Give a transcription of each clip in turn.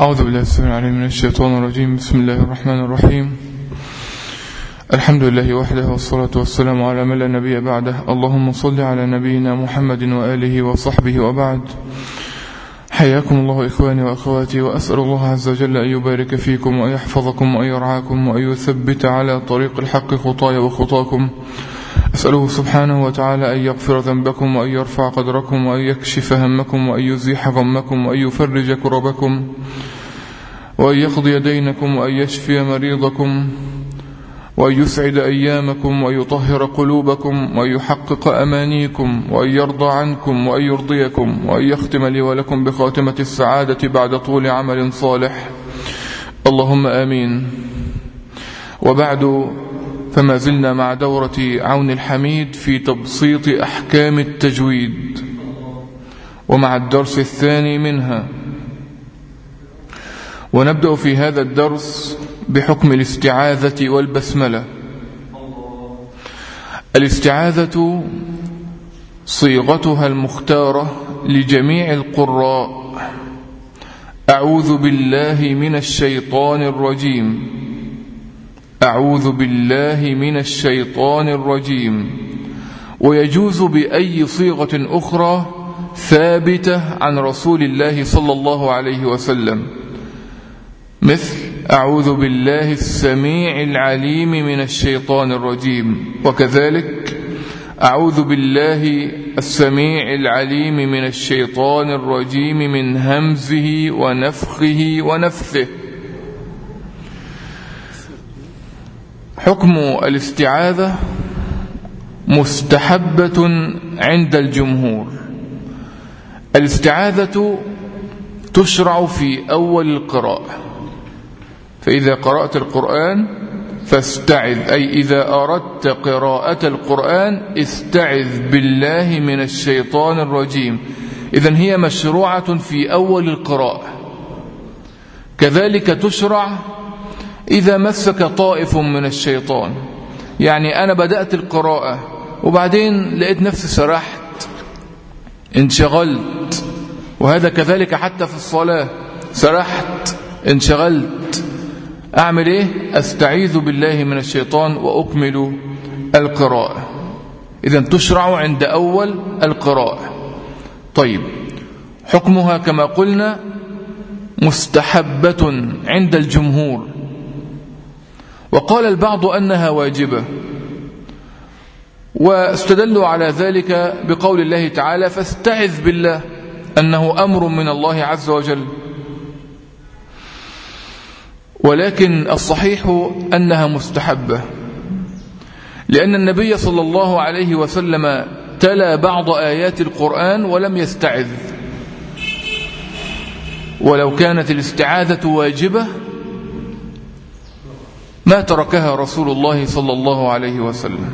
أعوذ بالله السميع العليم من الشيطان الرجيم. بسم الله الرحمن الرحيم. الحمد لله وحده والصلاة والسلام على من لا نبي بعده. اللهم صل على نبينا محمد وآله وصحبه وبعد. حياكم الله إخواني وأخواتي وأسأل الله عز وجل أن يبارك فيكم وأن يحفظكم وأن يرعاكم وأن يثبت على طريق الحق خطايا وخطاكم. أسأله سبحانه وتعالى أن يغفر ذنبكم وأن يرفع قدركم وأن يكشف همكم وأن يزيح غمكم وأن يفرج كربكم وأن يقضي دينكم وأن يشفي مريضكم وأن يسعد أيامكم وأن يطهر قلوبكم وأن يحقق أمانيكم وأن يرضى عنكم وأن يرضيكم وأن يختم لي ولكم بخاتمة السعادة بعد طول عمل صالح. اللهم آمين. وبعد فما زلنا مع دورة عون الحميد في تبسيط أحكام التجويد ومع الدرس الثاني منها. ونبدأ في هذا الدرس بحكم الاستعاذة والبسملة. الاستعاذة صيغتها المختارة لجميع القراء. أعوذ بالله من الشيطان الرجيم. أعوذ بالله من الشيطان الرجيم. ويجوز بأي صيغة أخرى ثابتة عن رسول الله صلى الله عليه وسلم. مثل أعوذ بالله السميع العليم من الشيطان الرجيم. وكذلك أعوذ بالله السميع العليم من الشيطان الرجيم من همزه ونفخه ونفثه. حكم الاستعاذة مستحبة عند الجمهور. الاستعاذة تشرع في أول القراءة. فإذا قرأت القرآن فاستعذ أي إذا أردت قراءة القرآن استعذ بالله من الشيطان الرجيم. إذن هي مشروعة في أول القراءة. كذلك تشرع إذا مسك طائف من الشيطان. يعني أنا بدأت القراءة وبعدين لقيت نفسي سرحت انشغلت وهذا كذلك حتى في الصلاة سرحت انشغلت. أعمل إيه؟ أستعيذ بالله من الشيطان وأكمل القراءة. إذا تشرع عند أول القراءة. طيب حكمها كما قلنا مستحبة عند الجمهور. وقال البعض أنها واجبة. واستدلوا على ذلك بقول الله تعالى فاستعذ بالله أنه أمر من الله عز وجل. ولكن الصحيح أنها مستحبة لأن النبي صلى الله عليه وسلم تلا بعض آيات القرآن ولم يستعذ. ولو كانت الاستعاذة واجبة ما تركها رسول الله صلى الله عليه وسلم.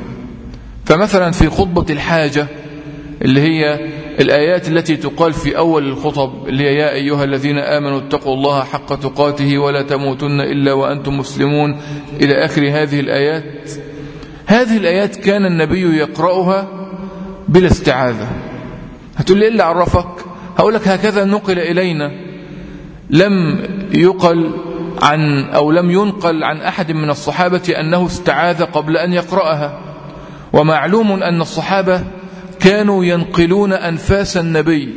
فمثلا في خطبة الحاجة اللي هي الآيات التي تقال في أول الخطب اللي هي يا أيها الذين آمنوا اتقوا الله حق تقاته ولا تموتن إلا وأنتم مسلمون. إلى آخر هذه الآيات هذه الآيات كان النبي يقرأها بلا استعاذة هتقول لي إلا عرفك؟ هقول لك هكذا نقل إلينا. لم يقل عن أو لم ينقل عن أحد من الصحابة أنه استعاذ قبل أن يقرأها. ومعلوم أن الصحابة كانوا ينقلون أنفاس النبي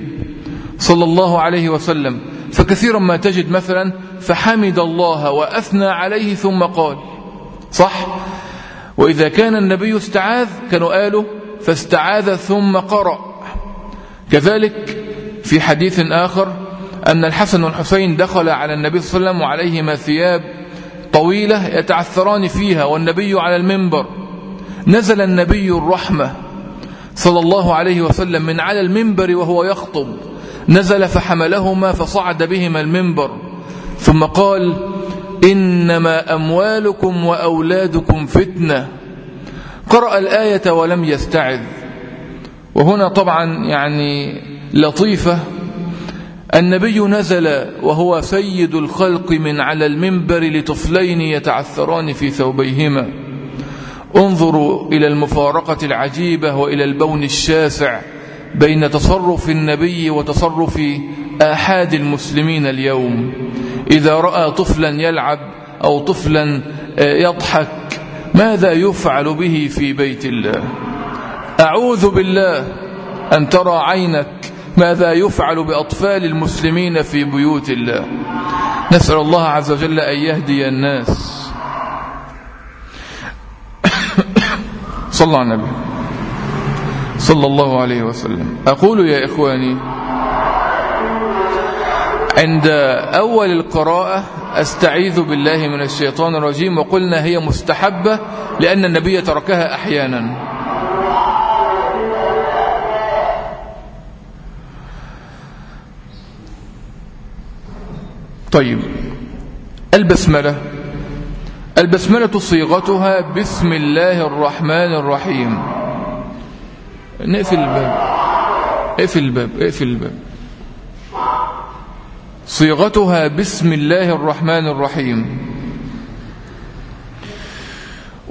صلى الله عليه وسلم. فكثيرا ما تجد مثلا فحمد الله وأثنى عليه ثم قال. صح؟ وإذا كان النبي استعاذ كانوا قالوا فاستعاذ ثم قرأ. كذلك في حديث آخر أن الحسن والحسين دخل على النبي صلى الله عليه وسلم وعليهما ثياب طويلة يتعثران فيها والنبي على المنبر. نزل النبي الرحمة صلى الله عليه وسلم من على المنبر وهو يخطب. نزل فحملهما فصعد بهما المنبر. ثم قال إنما أموالكم وأولادكم فتنة. قرأ الآية ولم يستعذ. وهنا طبعا يعني لطيفة النبي نزل وهو سيد الخلق من على المنبر لطفلين يتعثران في ثوبيهما. انظروا إلى المفارقة العجيبة وإلى البون الشاسع بين تصرف النبي وتصرف آحاد المسلمين اليوم. إذا رأى طفلا يلعب أو طفلا يضحك ماذا يفعل به في بيت الله؟ أعوذ بالله أن ترى عينك ماذا يفعل بأطفال المسلمين في بيوت الله؟ نسأل الله عز وجل أن يهدي الناس. صلى على النبي. صلى الله عليه وسلم. أقول يا إخواني عند أول القراءة أستعيذ بالله من الشيطان الرجيم وقلنا هي مستحبة لأن النبي تركها أحيانا. طيب البسملة. البسملة صيغتها بسم الله الرحمن الرحيم. نقفل الباب اقفل الباب اقفل الباب. صيغتها بسم الله الرحمن الرحيم.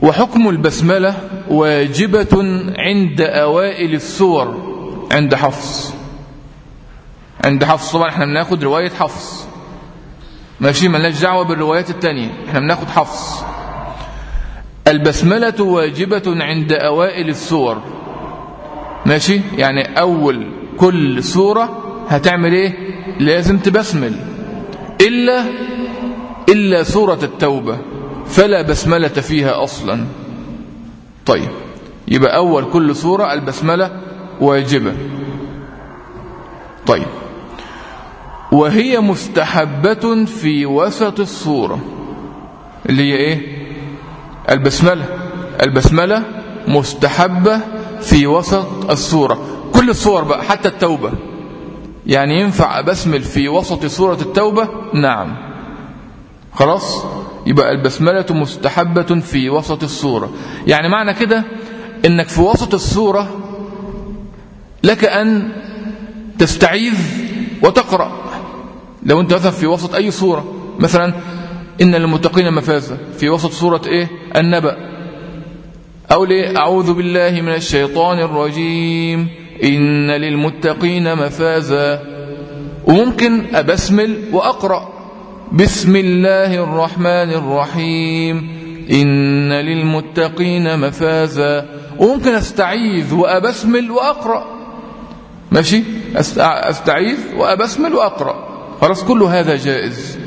وحكم البسملة واجبة عند أوائل السور عند حفص. عند حفص طبعا إحنا بناخد رواية حفص. ماشي ملناش دعوة بالروايات التانية إحنا بناخد حفص البسملة واجبة عند أوائل السور. ماشي؟ يعني أول كل سورة هتعمل إيه؟ لازم تبسمل. إلا إلا سورة التوبة فلا بسملة فيها أصلا. طيب يبقى أول كل سورة البسملة واجبة. طيب وهي مستحبة في وسط الصورة. اللي هي إيه؟ البسملة. البسملة مستحبة في وسط الصورة. كل الصور بقى حتى التوبة. يعني ينفع أبسمل في وسط سورة التوبة؟ نعم. خلاص؟ يبقى البسملة مستحبة في وسط الصورة. يعني معنى كده إنك في وسط الصورة لك أن تستعيذ وتقرأ. لو انت مثلا في وسط أي صورة مثلا إن للمتقين مفازة. في وسط سورة إيه؟ النبأ. أو ليه؟ أعوذ بالله من الشيطان الرجيم. إن للمتقين مفازا وممكن أبسمل وأقرأ. بسم الله الرحمن الرحيم. إن للمتقين مفازا وممكن أستعيذ وأبسمل وأقرأ. ماشي؟ أستعيذ وأبسمل وأقرأ. خلاص كل هذا جائز.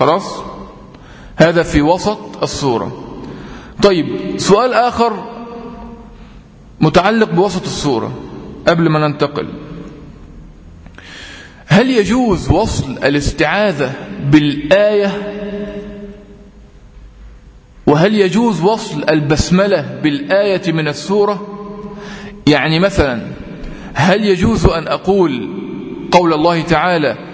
خلاص؟ هذا في وسط الصورة. طيب سؤال آخر متعلق بوسط الصورة قبل ما ننتقل. هل يجوز وصل الاستعاذة بالآية؟ وهل يجوز وصل البسملة بالآية من السورة؟ يعني مثلا هل يجوز أن أقول قول الله تعالى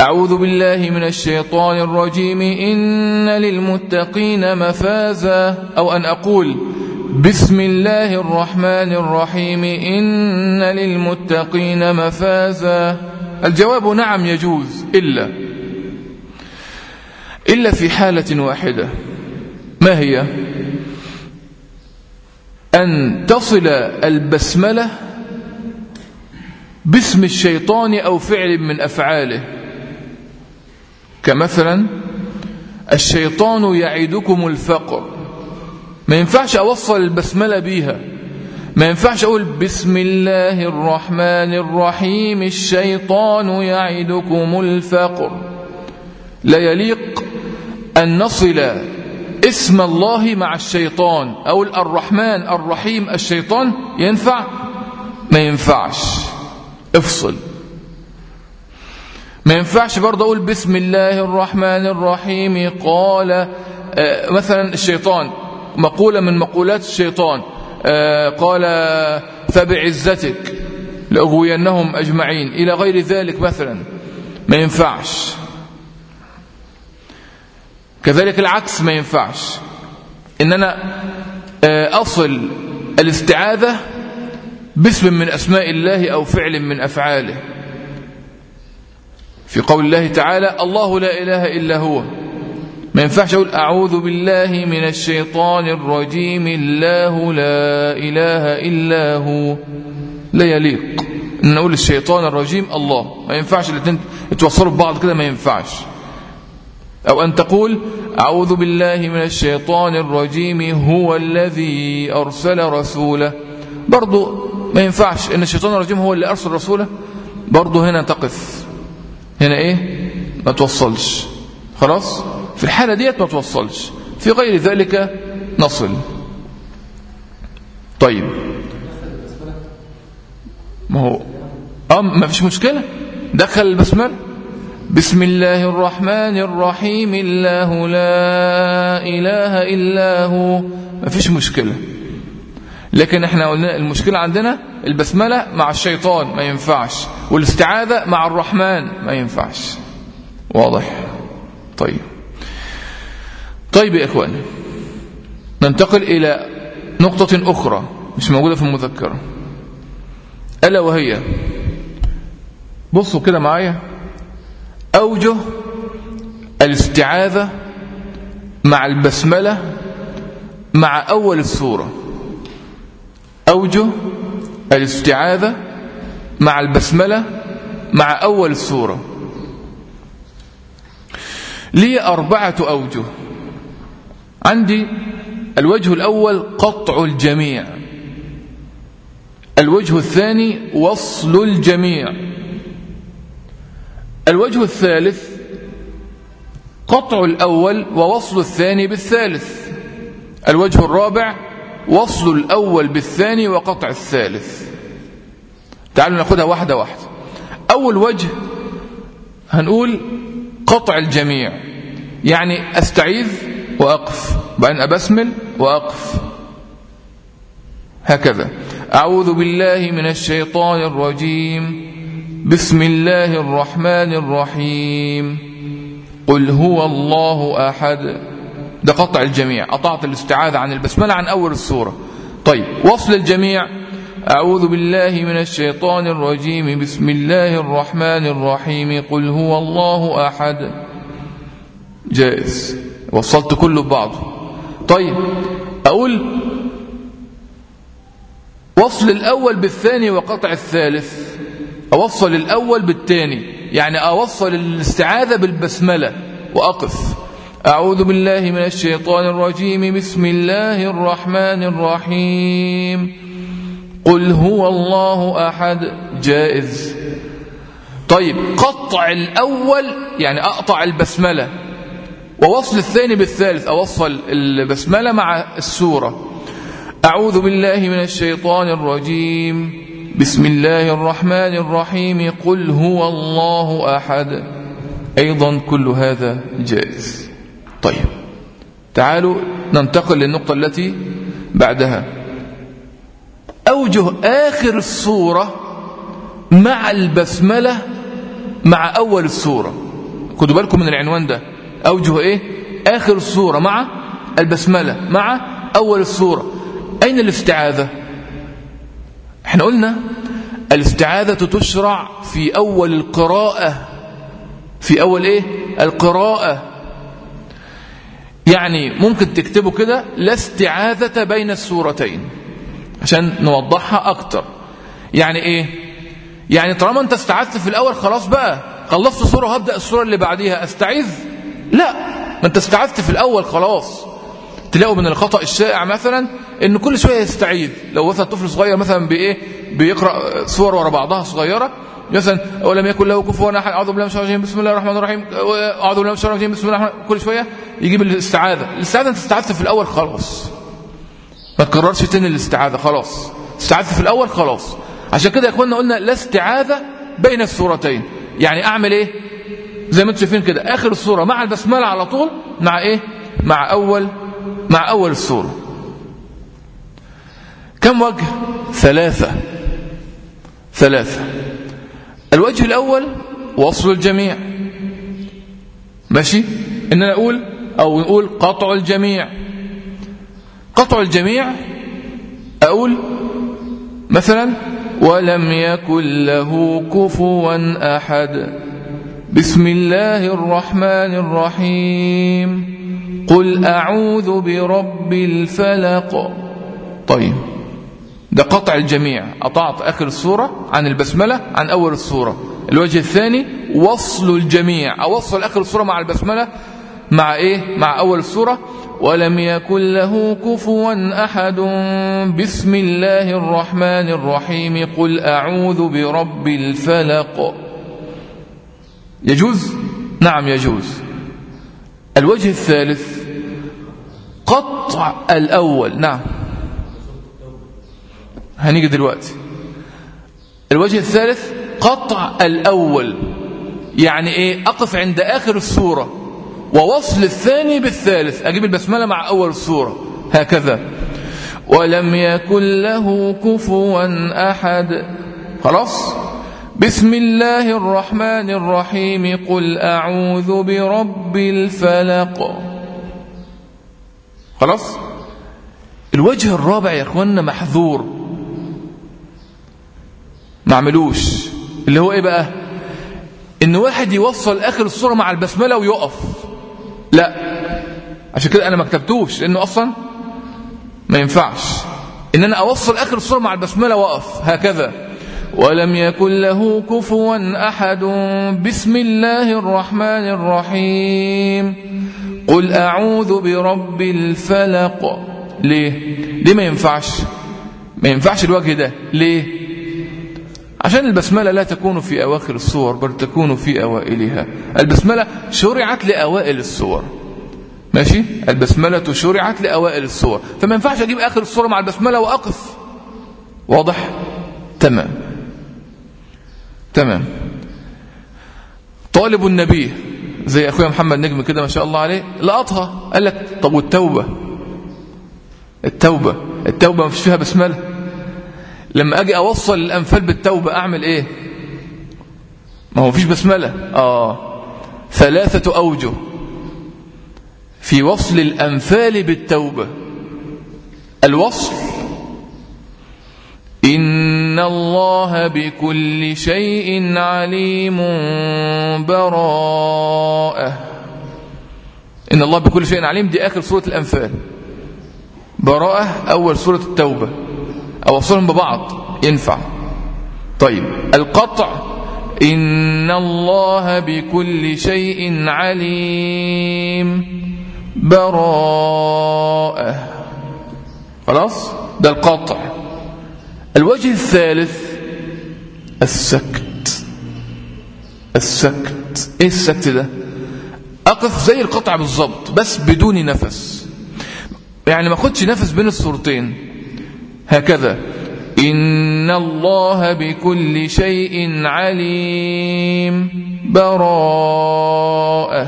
أعوذ بالله من الشيطان الرجيم. إن للمتقين مفازا. أو أن أقول بسم الله الرحمن الرحيم. إن للمتقين مفازا. الجواب نعم يجوز إلا إلا في حالة واحدة. ما هي؟ أن تصل البسملة باسم الشيطان أو فعل من أفعاله. كمثلا الشيطان يعدكم الفقر. ما ينفعش أوصل البسملة بيها. ما ينفعش أقول بسم الله الرحمن الرحيم الشيطان يعدكم الفقر. لا يليق أن نصل اسم الله مع الشيطان أو الرحمن الرحيم الشيطان ينفع؟ ما ينفعش. افصل. ما ينفعش برضه أقول بسم الله الرحمن الرحيم. قال مثلا الشيطان مقولة من مقولات الشيطان قال فبعزتك لأغوينهم أجمعين. إلى غير ذلك مثلا ما ينفعش. كذلك العكس ما ينفعش. إن أنا أصل الاستعاذة باسم من أسماء الله أو فعل من أفعاله. في قول الله تعالى الله لا إله إلا هو. ما ينفعش أقول أعوذ بالله من الشيطان الرجيم الله لا إله إلا هو. لا يليق. إن نقول الشيطان الرجيم الله. ما ينفعش الاثنين يتوصلوا ببعض كده ما ينفعش. أو أن تقول أعوذ بالله من الشيطان الرجيم هو الذي أرسل رسوله. برضو ما ينفعش إن الشيطان الرجيم هو اللي أرسل رسوله. برضو هنا تقف. هنا إيه؟ ما توصلش. خلاص؟ في الحالة ديت ما توصلش. في غير ذلك نصل. طيب. ما هو؟ آه ما فيش مشكلة. دخل البسملة. بسم الله الرحمن الرحيم. الله لا إله إلا هو. ما فيش مشكلة. لكن إحنا قلنا المشكلة عندنا البسملة مع الشيطان ما ينفعش والاستعاذة مع الرحمن ما ينفعش. واضح؟ طيب. طيب يا إخواني ننتقل إلى نقطة أخرى مش موجودة في المذكرة. ألا وهي بصوا كده معايا. أوجه الاستعاذة مع البسملة مع أول السورة. أوجه الاستعاذة مع البسملة مع أول السورة لي أربعة أوجه عندي الوجه الأول قطع الجميع. الوجه الثاني وصل الجميع. الوجه الثالث قطع الأول ووصل الثاني بالثالث. الوجه الرابع وصل الأول بالثاني وقطع الثالث. تعالوا ناخدها واحدة واحدة. أول وجه هنقول قطع الجميع. يعني أستعيذ وأقف. وبعدين أبسمل وأقف. هكذا. أعوذ بالله من الشيطان الرجيم. بسم الله الرحمن الرحيم. قل هو الله أحد. ده قطع الجميع قطعت الاستعاذة عن البسملة عن أول السورة. طيب وصل الجميع. أعوذ بالله من الشيطان الرجيم. بسم الله الرحمن الرحيم. قل هو الله أحد. جائز. وصلت كله ببعضه طيب أقول وصل الأول بالثاني وقطع الثالث. أوصل الأول بالثاني. يعني أوصل الاستعاذة بالبسملة. وأقف. أعوذ بالله من الشيطان الرجيم. بسم الله الرحمن الرحيم. قل هو الله أحد. جائز. طيب قطع الأول يعني أقطع البسملة. ووصل الثاني بالثالث أوصل البسملة مع السورة. أعوذ بالله من الشيطان الرجيم. بسم الله الرحمن الرحيم. قل هو الله أحد. أيضا كل هذا جائز. طيب. تعالوا ننتقل للنقطة التي بعدها. أوجه آخر الصورة مع البسملة مع أول الصورة. خدوا بالكم من العنوان ده. أوجه إيه؟ آخر الصورة مع البسملة مع أول الصورة. أين الاستعاذة؟ إحنا قلنا الاستعاذة تشرع في أول القراءة. في أول إيه؟ القراءة. يعني ممكن تكتبوا كده لا استعاذة بين السورتين. عشان نوضحها أكتر. يعني إيه؟ يعني طالما أنت استعاذت في الأول خلاص بقى. خلصت سورة وهبدأ السورة اللي بعديها. أستعيذ؟ لا. ما أنت استعاذت في الأول خلاص. تلاقوا من الخطأ الشائع مثلا إن كل شوية يستعيذ. لو مثلا طفل صغير مثلا بإيه؟ بيقرأ سور ورا بعضها صغيرة مثلا ولم يكن له كفوا أحد أعوذ بالله من الشيطان بسم الله الرحمن الرحيم أعوذ بالله من الشيطان الرجيم بسم الله الرحمن كل شوية يجيب الاستعاذة. الاستعاذة أنت استعذت في الأول خلاص. ما تكررش تاني الاستعاذة خلاص. استعذت في الأول خلاص. عشان كده يا اخوانا قلنا لا استعاذة بين السورتين يعني أعمل إيه؟ زي ما أنتم شايفين كده آخر السوره مع البسملة على طول مع إيه؟ مع أول مع أول السورة كم وجه؟ ثلاثة. ثلاثة. الوجه الأول وصل الجميع. ماشي؟ إن أنا أقول أو نقول قطع الجميع. قطع الجميع أقول مثلا ولم يكن له كفوا أحد. بسم الله الرحمن الرحيم. قل أعوذ برب الفلق. طيب. ده قطع الجميع. قطعت آخر السورة عن البسملة عن أول السورة. الوجه الثاني وصل الجميع. أوصل آخر السورة مع البسملة مع إيه؟ مع أول السورة. ولم يكن له كفوا أحد بسم الله الرحمن الرحيم. قل أعوذ برب الفلق. يجوز؟ نعم يجوز. الوجه الثالث قطع الأول. نعم. هنيجي دلوقتي. الوجه الثالث قطع الأول. يعني إيه؟ أقف عند آخر السورة ووصل الثاني بالثالث. أجيب البسملة مع أول السورة. هكذا. ولم يكن له كفوا أحد. خلاص؟ بسم الله الرحمن الرحيم. قل أعوذ برب الفلق. خلاص؟ الوجه الرابع يا اخوانا محذور. ما عملوش. اللي هو إيه بقى؟ إن واحد يوصل آخر الصورة مع البسملة ويقف. لا. عشان كده أنا ما كتبتوش لأنه أصلا ما ينفعش. إن أنا أوصل آخر الصورة مع البسملة وأقف. هكذا. ولم يكن له كفوا احد. بسم الله الرحمن الرحيم. قل اعوذ برب الفلق. ليه؟ ليه ما ينفعش؟ ما ينفعش الوجه ده. ليه؟ عشان البسملة لا تكون في أواخر الصور بل تكون في أوائلها. البسملة شرعت لأوائل الصور. ماشي؟ البسملة شرعت لأوائل الصور. فما ينفعش أجيب آخر الصورة مع البسملة وأقف. واضح؟ تمام. تمام. طالب النبي زي أخويا محمد نجم كده ما شاء الله عليه لقطها. قال لك طب والتوبة؟ التوبة. التوبة ما فيش فيها بسملة. لما أجي أوصل الأنفال بالتوبة أعمل إيه؟ ما هو فيش بسملة. آه. ثلاثة أوجه. في وصل الأنفال بالتوبة. الوصل. إن الله بكل شيء عليم براءة. إن الله بكل شيء عليم. دي آخر سورة الأنفال. براءة أول سورة التوبة. أوصلهم ببعض. ينفع. طيب. القطع. إن الله بكل شيء عليم. براءة. خلاص؟ ده القطع. الوجه الثالث. السكت. السكت. إيه السكت ده؟ أقف زي القطع بالظبط بس بدون نفس. يعني ما أخدش نفس بين الصورتين. هكذا. إن الله بكل شيء عليم. براءة.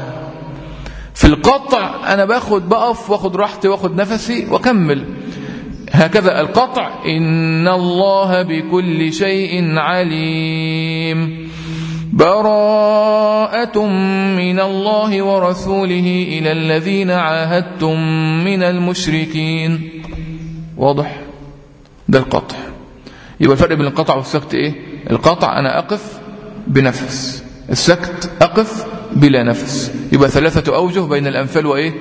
في القطع أنا باخد بقف واخد راحتي واخد نفسي وكمل هكذا القطع. إن الله بكل شيء عليم. براءة من الله ورسوله إلى الذين عاهدتم من المشركين. واضح؟ ده القطع. يبقى الفرق بين القطع والسكت إيه؟ القطع أنا أقف بنفس السكت أقف بلا نفس. يبقى ثلاثة أوجه بين الأنفال وإيه؟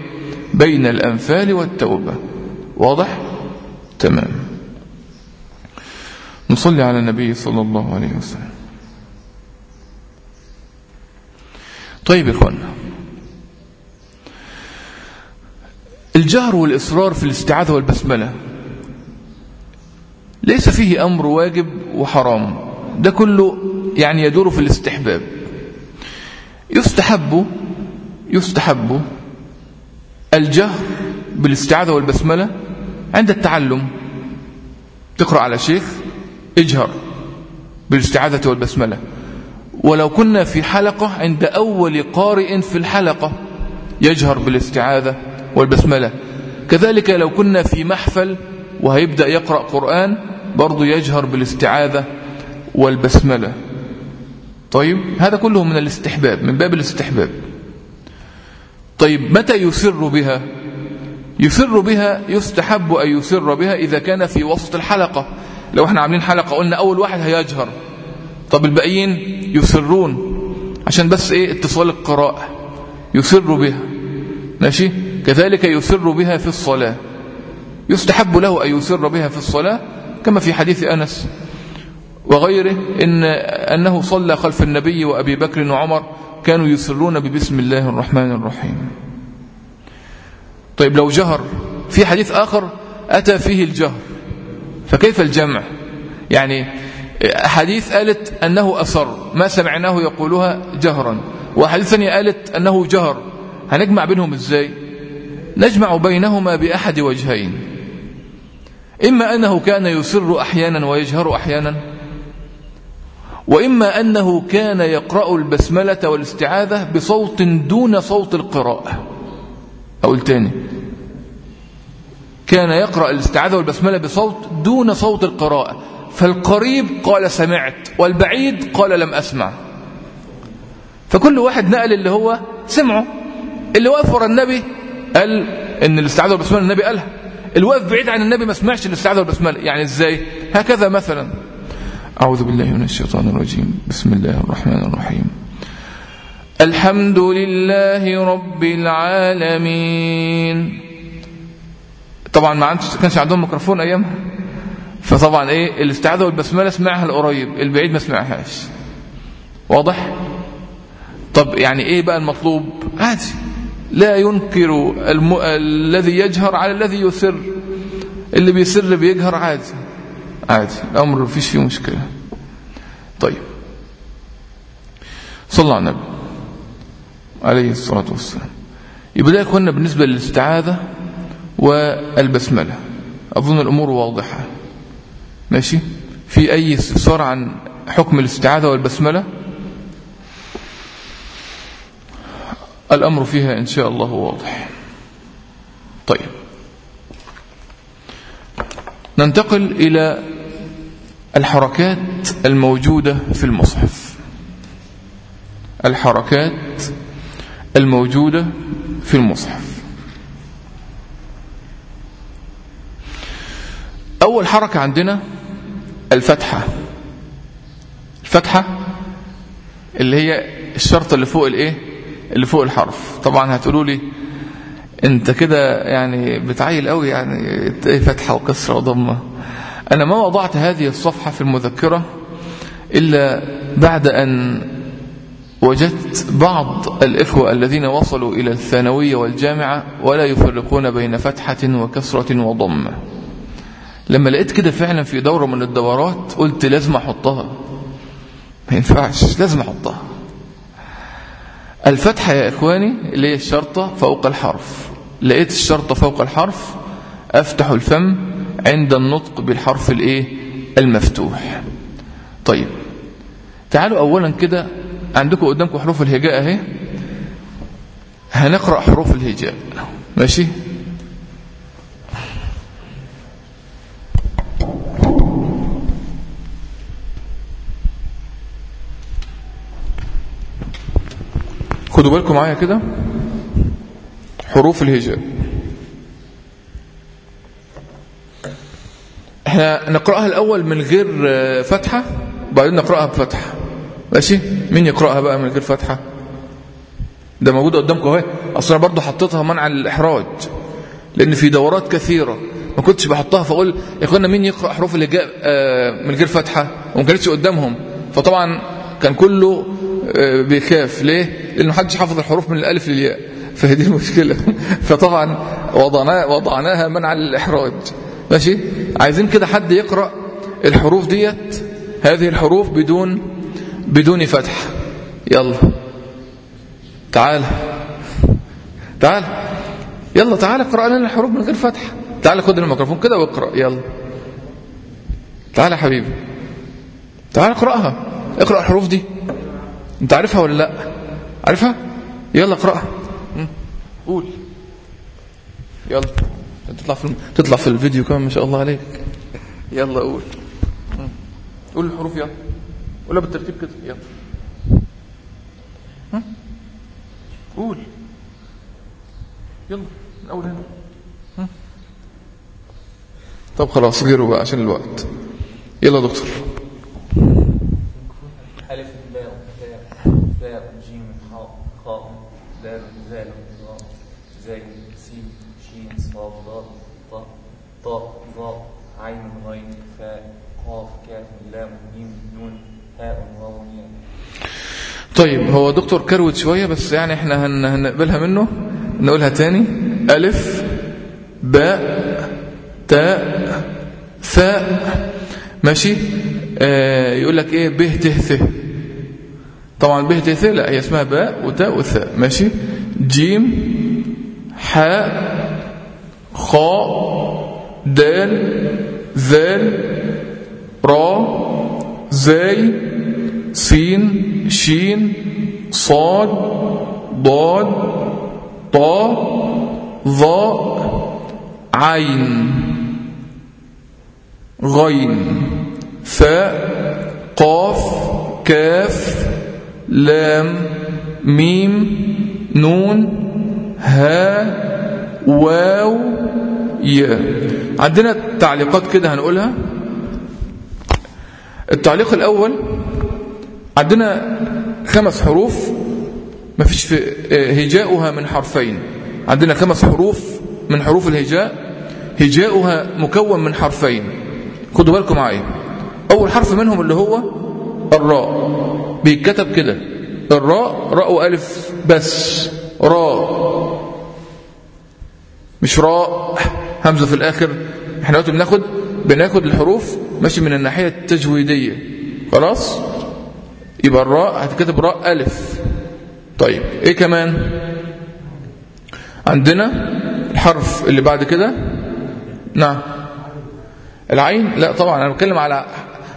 بين الأنفال والتوبة. واضح؟ تمام. نصلي على النبي صلى الله عليه وسلم. طيب يا اخوانا الجهر والإصرار في الاستعاذة والبسملة ليس فيه أمر واجب وحرام. ده كله يعني يدور في الاستحباب. يستحب يستحب الجهر بالاستعاذة والبسملة عند التعلم. تقرأ على شيخ اجهر بالاستعاذة والبسملة. ولو كنا في حلقة عند أول قارئ في الحلقة يجهر بالاستعاذة والبسملة. كذلك لو كنا في محفل وهيبدأ يقرأ قرآن برضو يجهر بالاستعاذة والبسملة. طيب هذا كله من الاستحباب من باب الاستحباب. طيب متى يسر بها؟ يسر بها يستحب أن يسر بها إذا كان في وسط الحلقة. لو إحنا عاملين حلقة قلنا أول واحد هيجهر. طب الباقيين يسرون. عشان بس إيه؟ اتصال القراءة. يسر بها. ماشي؟ كذلك يسر بها في الصلاة. يستحب له أن يسر بها في الصلاة كما في حديث أنس وغيره إن أنه صلى خلف النبي وأبي بكر وعمر كانوا يسرون ببسم الله الرحمن الرحيم. طيب لو جهر في حديث آخر أتى فيه الجهر فكيف الجمع؟ يعني حديث قالت أنه أصر ما سمعناه يقولها جهرا وحديث ثانية قالت أنه جهر هنجمع بينهم إزاي؟ نجمع بينهما بأحد وجهين. إما أنه كان يسر أحيانا ويجهر أحيانا وإما أنه كان يقرأ البسملة والاستعاذة بصوت دون صوت القراءة. أو التاني كان يقرأ الاستعاذة والبسملة بصوت دون صوت القراءة. فالقريب قال سمعت والبعيد قال لم أسمع. فكل واحد نقل اللي هو سمعه اللي واقف ورا النبي قال إن الاستعاذة والبسملة النبي قالها. اللي واقف بعيد عن النبي ما سمعش الاستعاذة والبسملة. يعني إزاي؟ هكذا مثلا. أعوذ بالله من الشيطان الرجيم. بسم الله الرحمن الرحيم. الحمد لله رب العالمين. طبعا ما كانش عندهم ميكروفون أيامها. فطبعا إيه؟ الاستعاذة والبسملة سمعها القريب البعيد ما سمعهاش. واضح؟ طب يعني إيه بقى المطلوب؟ عادي. لا ينكر الم... الذي يجهر على الذي يسر. اللي بيسر بيجهر عادي. عادي. الأمر فيش فيه مشكلة. طيب. صلى على النبي. عليه الصلاة والسلام. يبقى ده كنا بالنسبة للاستعاذة والبسملة. أظن الأمور واضحة. ماشي؟ في أي استفسار عن حكم الاستعاذة والبسملة؟ الأمر فيها إن شاء الله واضح. طيب. ننتقل إلى الحركات الموجودة في المصحف. الحركات الموجودة في المصحف. أول حركة عندنا الفتحة. الفتحة اللي هي الشرطة اللي فوق الإيه؟ اللي فوق الحرف. طبعا هتقولوا لي أنت كده يعني بتعيل قوي يعني إيه فتحة وكسرة وضمة. أنا ما وضعت هذه الصفحة في المذكرة إلا بعد أن وجدت بعض الإخوة الذين وصلوا إلى الثانوية والجامعة ولا يفرقون بين فتحة وكسرة وضمة. لما لقيت كده فعلا في دورة من الدورات قلت لازم أحطها. ما ينفعش لازم أحطها. الفتحة يا إخواني اللي هي الشرطة فوق الحرف. لقيت الشرطة فوق الحرف أفتح الفم عند النطق بالحرف الإيه؟ المفتوح. طيب تعالوا اولا كده عندكم قدامكم حروف الهجاء أهي. هنقرأ حروف الهجاء. ماشي؟ خدوا بالكم معايا كده؟ حروف الهجاء. إحنا نقرأها الأول من غير فتحة وبعدين نقرأها بفتحة. ماشي؟ مين يقرأها بقى من غير فتحة؟ ده موجود قدامكم اهي أصل أنا برضه حطيتها منع الإحراج لأن في دورات كثيرة ما كنتش بحطها فأقول يا إخوانا مين يقرأ حروف اللي جاء من غير فتحة؟ وما كانتش قدامهم. فطبعا كان كله بيخاف. ليه؟ لأنه محدش حافظ الحروف من الألف للياء. فهي دي المشكلة. فطبعا وضعناها وضعناها منع الإحراج. ماشي؟ عايزين كده حد يقرأ الحروف ديت هذه الحروف بدون بدون فتح. يلا. تعال. تعال. يلا تعال اقرأ لنا الحروف من غير فتح. تعال خد الميكروفون كده واقرأ. يلا. تعال يا حبيبي. تعال اقرأها. اقرأ الحروف دي. انت عارفها ولا لا؟ عارفها؟ يلا اقرأها. قول. يلا. تطلع في تطلع في الفيديو كمان ما شاء الله عليك. يلا قول. قول الحروف يلا. قولها بالترتيب كده. يلا. قول. يلا. من أول هنا. طب خلاص غيره بقى عشان الوقت. يلا دكتور ألف باء تاء ثاء جيم حاء خاء دال ذال راء زين سين شين صاد ضاد طاء طاء ظاء عين غين فاء قاف كاف لام ميم نون هاء واو ياء طيب هو دكتور كروت شوية بس يعني إحنا هن- هنقبلها منه. نقولها تاني. ألف باء تاء ثاء. ماشي؟ آه يقول لك إيه؟ ب ت ث. طبعا ب ت ث لا هي اسمها باء وتاء وثاء. ماشي؟ جيم حاء خاء دال ذال را زاي سين شين صاد ضاد طاء ظاء عين. غين. فاء قاف كاف لام ميم نون ها واو ياء. عندنا تعليقات كده هنقولها. التعليق الأول عندنا خمس حروف ما فيش في آه، هجاؤها من حرفين. عندنا خمس حروف من حروف الهجاء هجاؤها مكون من حرفين. خدوا بالكم معايا. أول حرف منهم اللي هو الراء. بيتكتب كده الراء راء وألف بس. راء. مش راء. همزة في الآخر. إحنا دلوقتي بناخد بناخد الحروف ماشي من الناحية التجويدية. خلاص؟ يبقى الراء هتكتب راء ألف. طيب إيه كمان؟ عندنا الحرف اللي بعد كده. نعم. العين؟ لا طبعا أنا بتكلم على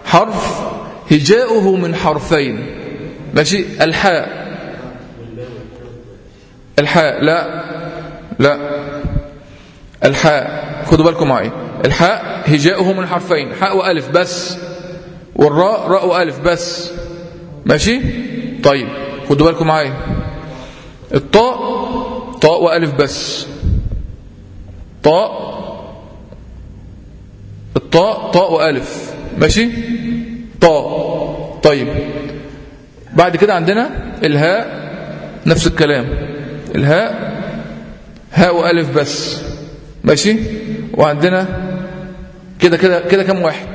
حرف هجاؤه من حرفين. ماشي؟ الحاء. الحاء لا. لا. الحاء خدوا بالكم معي. الحاء هجاؤه من حرفين حاء وألف بس. والراء راء وألف بس. ماشي؟ طيب خدوا بالكم معي الطاء طاء وألف بس. طاء الطاء طاء وألف. ماشي؟ طاء. طيب بعد كده عندنا الهاء نفس الكلام. الهاء هاء وألف بس. ماشي؟ وعندنا كده كده كده كم واحد؟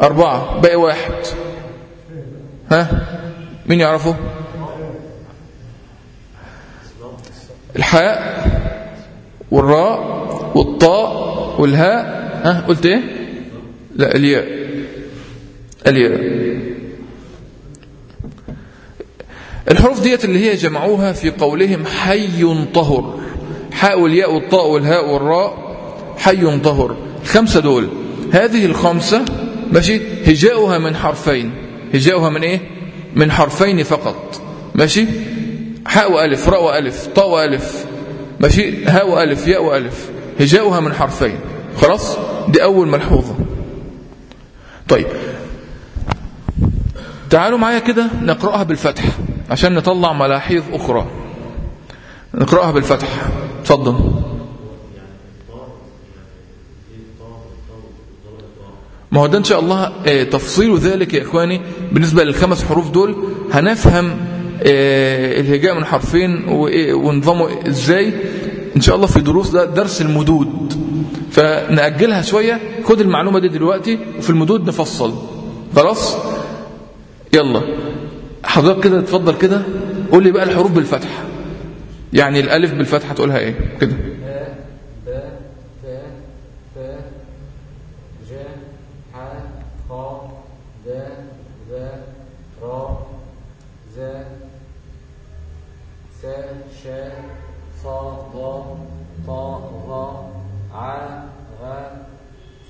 أربعة. باقي واحد. ها؟ مين يعرفه؟ الحاء والراء والطاء والهاء ها؟ قلت إيه؟ لا الياء. الياء. الحروف ديت اللي هي جمعوها في قولهم حي طهر. حاء والياء والطاء والهاء والراء حي طهر. الخمسة دول. هذه الخمسة ماشي؟ هجاؤها من حرفين. هجاؤها من إيه من حرفين فقط ماشي حاء وألف راء وألف طاء وألف ماشي هاء وألف ياء وألف هجاؤها من حرفين خلاص دي أول ملحوظة طيب تعالوا معايا كده نقرأها بالفتح عشان نطلع ملاحظ أخرى نقرأها بالفتح تفضل ما هو ده إن شاء الله آه، تفصيل ذلك يا إخواني بالنسبة للخمس حروف دول. هنفهم آه، الهجاء من حرفين ونظامه إزاي. إن شاء الله في دروس ده درس المدود. فنأجلها شوية. خد المعلومة دي دلوقتي وفي المدود نفصل. خلاص؟ يلا. حضرتك كده اتفضل كده. قول لي بقى الحروف بالفتح يعني الألف بالفتح تقولها إيه؟ كده باء باء تاء ثاء جاء حاء خاء دال ذال راء زاء ساء شاء طاء ظاء عاء غاء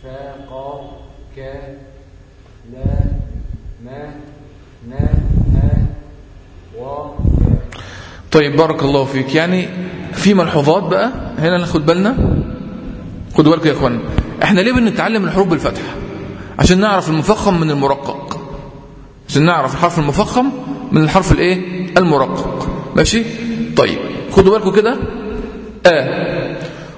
فاء قاف كاف لا ما نا ها واو ياء طيب بارك الله فيك. يعني في ملحوظات بقى؟ هنا ناخد بالنا. خدوا بالكم يا اخوان إحنا ليه بنتعلم الحروف بالفتح عشان نعرف المفخم من المرقق. عشان نعرف الحرف المفخم من الحرف الإيه؟ المرقق. ماشي؟ طيب. خدوا بالكم كده؟ آ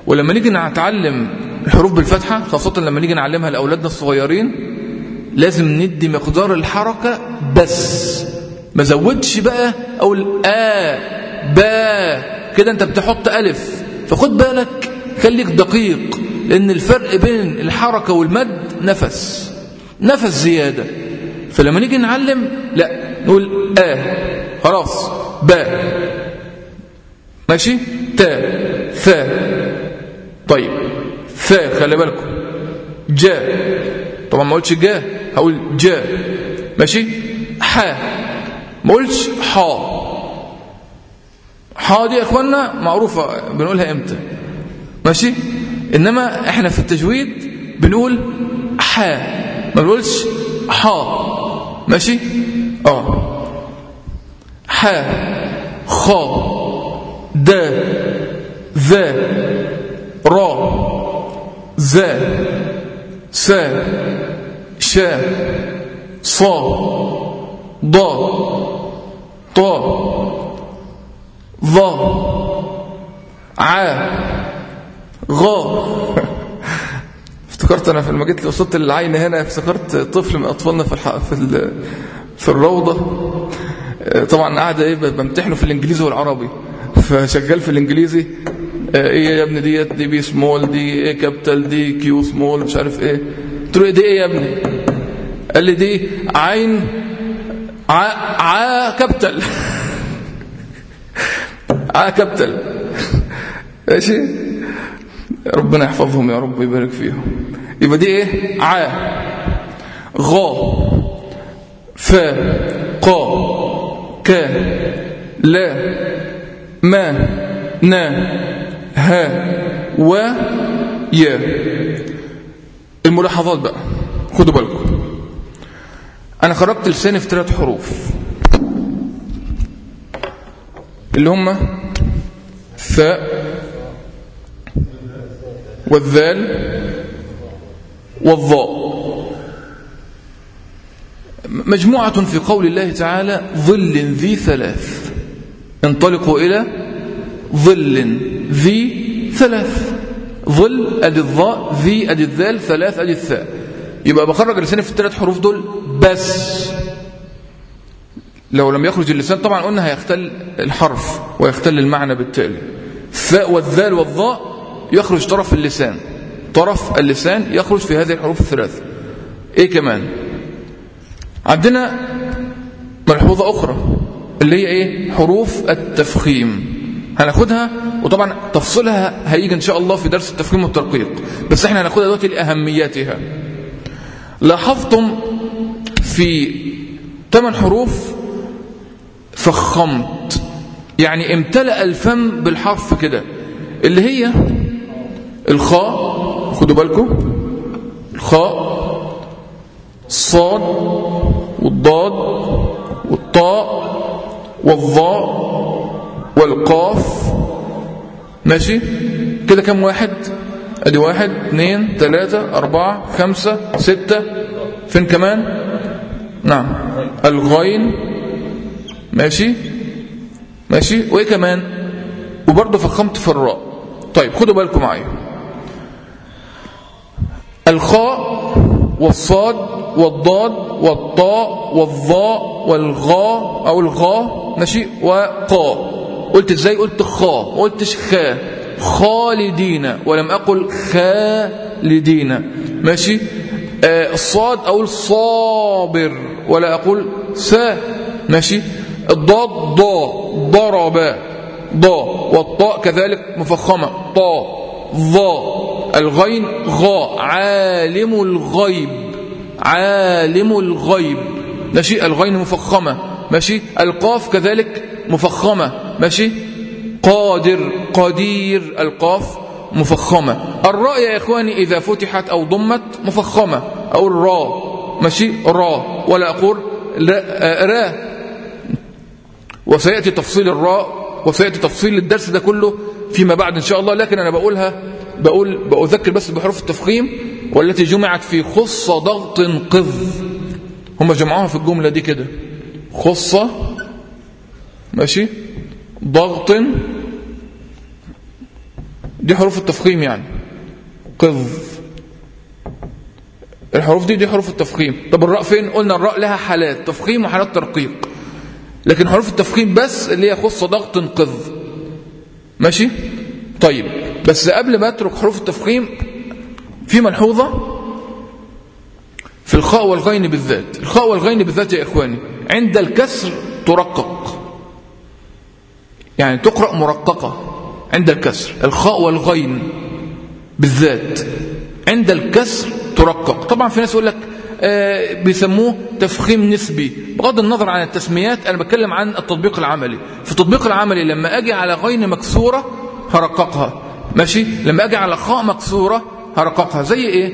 ولما نيجي نتعلم الحروف بالفتحة خاصة لما نيجي نعلمها لأولادنا الصغيرين لازم ندي مقدار الحركة بس. ما زودش بقى أقول آ با كده أنت بتحط ألف. فخد بالك خليك دقيق لأن الفرق بين الحركة والمد نفس نفس زيادة. فلما نيجي نعلم لا نقول آه خلاص باء ماشي؟ تا ثا طيب ثا خلي بالكم. جاء طبعا ما قلتش جاء هقول جاء ماشي؟ حا ما قلتش حا حا دي يا اخوانا معروفة بنقولها إمتى. ماشي؟ إنما إحنا في التجويد بنقول حا ما بنقولش حا ماشي؟ آه. حا خا دا ذا را ذا سا شا صا ضا طا ظا عا غا افتكرت أنا في لما جيت وصلت للعين هنا افتكرت طفل من أطفالنا في. في ال... في الروضة طبعا قاعد إيه بمتحنه في الإنجليزي والعربي فشغال في الإنجليزي. إيه يا ابني ديت دي B small دي A capital دي Q small مش عارف إيه. قلت له دي إيه يا ابني؟ قال لي دي عين ع ع capital ع capital ماشي؟ ربنا يحفظهم يا رب ويبارك فيهم. يبقى دي إيه؟ ع. غا ف. قا ك. لا ما نا ها و يا الملاحظات بقى خدوا بالكم. أنا خرجت لساني في ثلاث حروف. اللي هم فاء والذال والضاء. مجموعة في قول الله تعالى ظل ذي ثلاث. انطلقوا إلى ظل ذي ثلاث. ظل أدي الضاء ذي أدي الذال ثلاث أدي الثاء. يبقى بخرج لساني في الثلاث حروف دول بس. لو لم يخرج اللسان طبعا قلنا هيختل الحرف ويختل المعنى بالتالي الثاء والذال والضاء يخرج طرف اللسان. طرف اللسان يخرج في هذه الحروف الثلاث. إيه كمان؟ عندنا ملحوظة أخرى. اللي هي إيه؟ حروف التفخيم. هناخدها وطبعا تفصيلها هيجي إن شاء الله في درس التفخيم والترقيق. بس إحنا هناخدها دلوقتي لاهميتها لاحظتم في ثمان حروف فخمت. يعني امتلأ الفم بالحرف كده. اللي هي الخاء خدوا بالكم. الخاء الصاد والضاد والطاء. والظاء والقاف. ماشي؟ كده كم واحد؟ أدي واحد اثنين ثلاثة أربعة خمسة ستة. فين كمان؟ نعم. الغين. ماشي؟ ماشي؟ وإيه كمان؟ وبرضه فخمت في الراء. طيب خدوا بالكم معايا. الخاء والصاد والضاد والطاء والظاء والغاء أو الغاء ماشي؟ وقاء. قلت إزاي؟ قلت خاء قلتش خاء خالدين. ولم أقل خالدين. ماشي؟ آه الصاد أقول صابر ولا أقول سا ماشي؟ الضاد ضاء ضرب. ضاء والطاء كذلك مفخمة. طاء ظاء الغين غاء. عالم الغيب. عالم الغيب. ماشي؟ الغين مفخمة. ماشي؟ القاف كذلك مفخمة. ماشي؟ قادر قدير. القاف مفخمة. الراء يا إخواني إذا فتحت أو ضمت مفخمة. أو الراء. ماشي؟ راء. ولا أقول را وسيأتي تفصيل الراء. وسيأتي تفصيل الدرس ده كله فيما بعد إن شاء الله. لكن أنا بقولها بقول بأذكر بس بحروف التفخيم. والتي جمعت في خص ضغط قذ. هم جمعوها في الجملة دي كده. خصة ماشي ضغط دي حروف التفخيم يعني. قذ. الحروف دي دي حروف التفخيم. طب الراء فين؟ قلنا الراء لها حالات تفخيم وحالات ترقيق. لكن حروف التفخيم بس اللي هي خص ضغط قذ. ماشي؟ طيب بس قبل ما اترك حروف التفخيم في ملحوظة؟ في الخاء والغين بالذات. الخاء والغين بالذات يا إخواني عند الكسر ترقق. يعني تقرأ مرققة عند الكسر. الخاء والغين بالذات عند الكسر ترقق. طبعا في ناس يقول لك آه بيسموه تفخيم نسبي. بغض النظر عن التسميات أنا بتكلم عن التطبيق العملي. في التطبيق العملي لما أجي على غين مكسورة هرققها. ماشي؟ لما أجي على خاء مكسورة هرققها. زي إيه؟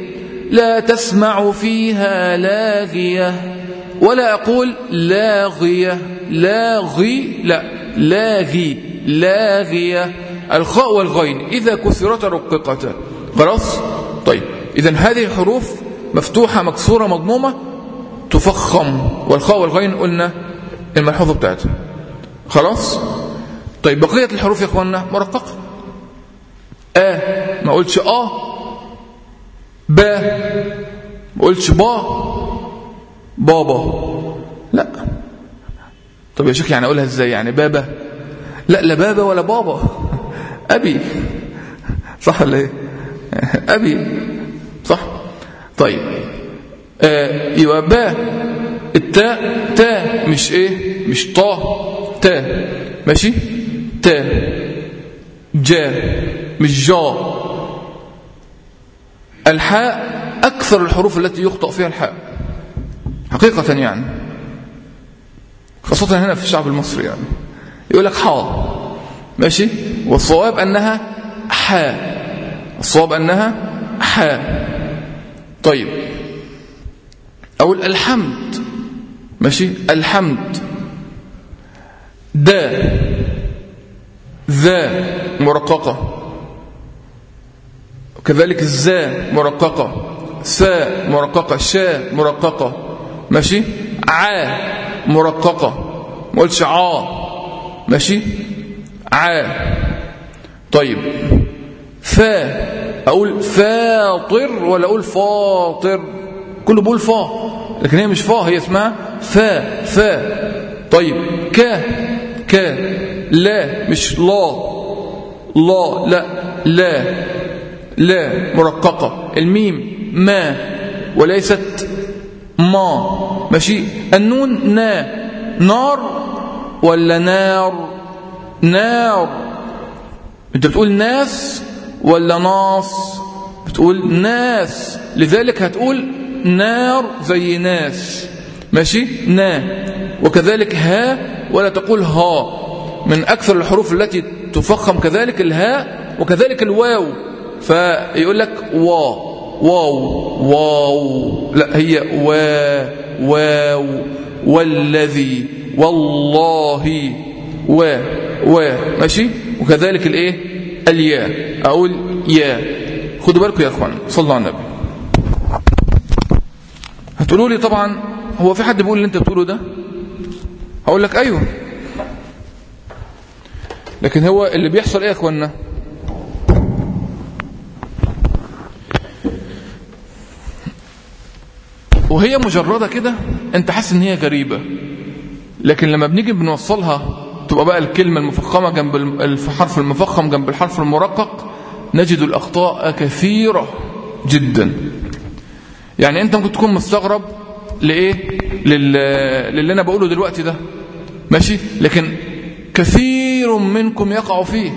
لا تسمع فيها لاغية. ولا أقول لاغية. لاغي لا. لاغي لاغية. الخاء والغين. إذا كسرت رققتا. خلاص؟ طيب. إذا هذه الحروف مفتوحة مكسورة مضمومة تفخم. والخاء والغين قلنا الملحوظة بتاعتها. خلاص؟ طيب بقية الحروف يا اخوانا مرققة. آه ما قلتش آه. با ما قلتش با. بابا. لا. طب يا شيخ يعني أقولها إزاي؟ يعني بابا. لا لا بابا ولا بابا. أبي. صح ولا إيه؟ أبي. صح. طيب. آه يبقى با التاء تاء مش إيه؟ مش طا. تاء ماشي؟ تاء جا. مش جا. الحاء أكثر الحروف التي يخطأ فيها الحاء. حقيقة يعني. خاصة هنا في الشعب المصري يعني. يقول لك حاء ماشي؟ والصواب أنها حاء. الصواب أنها حاء. طيب. أقول الحمد ماشي؟ الحمد. دا. ذا. مرققة. وكذلك الزاء مرققة. ساء مرققة. شاء مرققة. ماشي؟ عا مرققة. ما عا. ماشي؟ عا. طيب. فا. أقول فاطر ولا أقول فاطر؟ كله بقول فا. لكن هي مش فا هي اسمها فا. فا. طيب. كا كا لا. مش لا لا. لا. لا. لا مرققة. الميم ما وليست ما. ماشي؟ النون نا. نار ولا نار؟ نار. أنت بتقول ناس ولا ناس؟ بتقول ناس. لذلك هتقول نار زي ناس. ماشي؟ نا. وكذلك ها ولا تقول ها. من أكثر الحروف التي تفخم كذلك الهاء وكذلك الواو. فيقول لك وا واو واو. لا هي وا واو. والذي والله. و و ماشي؟ وكذلك الايه؟ الياء. أقول يا. خدوا بالكم يا إخوان صلوا على النبي. هتقولوا لي طبعا هو في حد بيقول اللي انت بتقوله ده؟ هقول لك أيوه. لكن هو اللي بيحصل إيه يا اخوانا وهي مجردة كده أنت حاسس إن هي غريبة. لكن لما بنيجي بنوصلها تبقى بقى الكلمة المفخمة جنب الحرف المفخم جنب الحرف المرقق نجد الأخطاء كثيرة جدا. يعني أنت ممكن تكون مستغرب لإيه؟ لل... للي أنا بقوله دلوقتي ده. ماشي؟ لكن كثير منكم يقع فيه.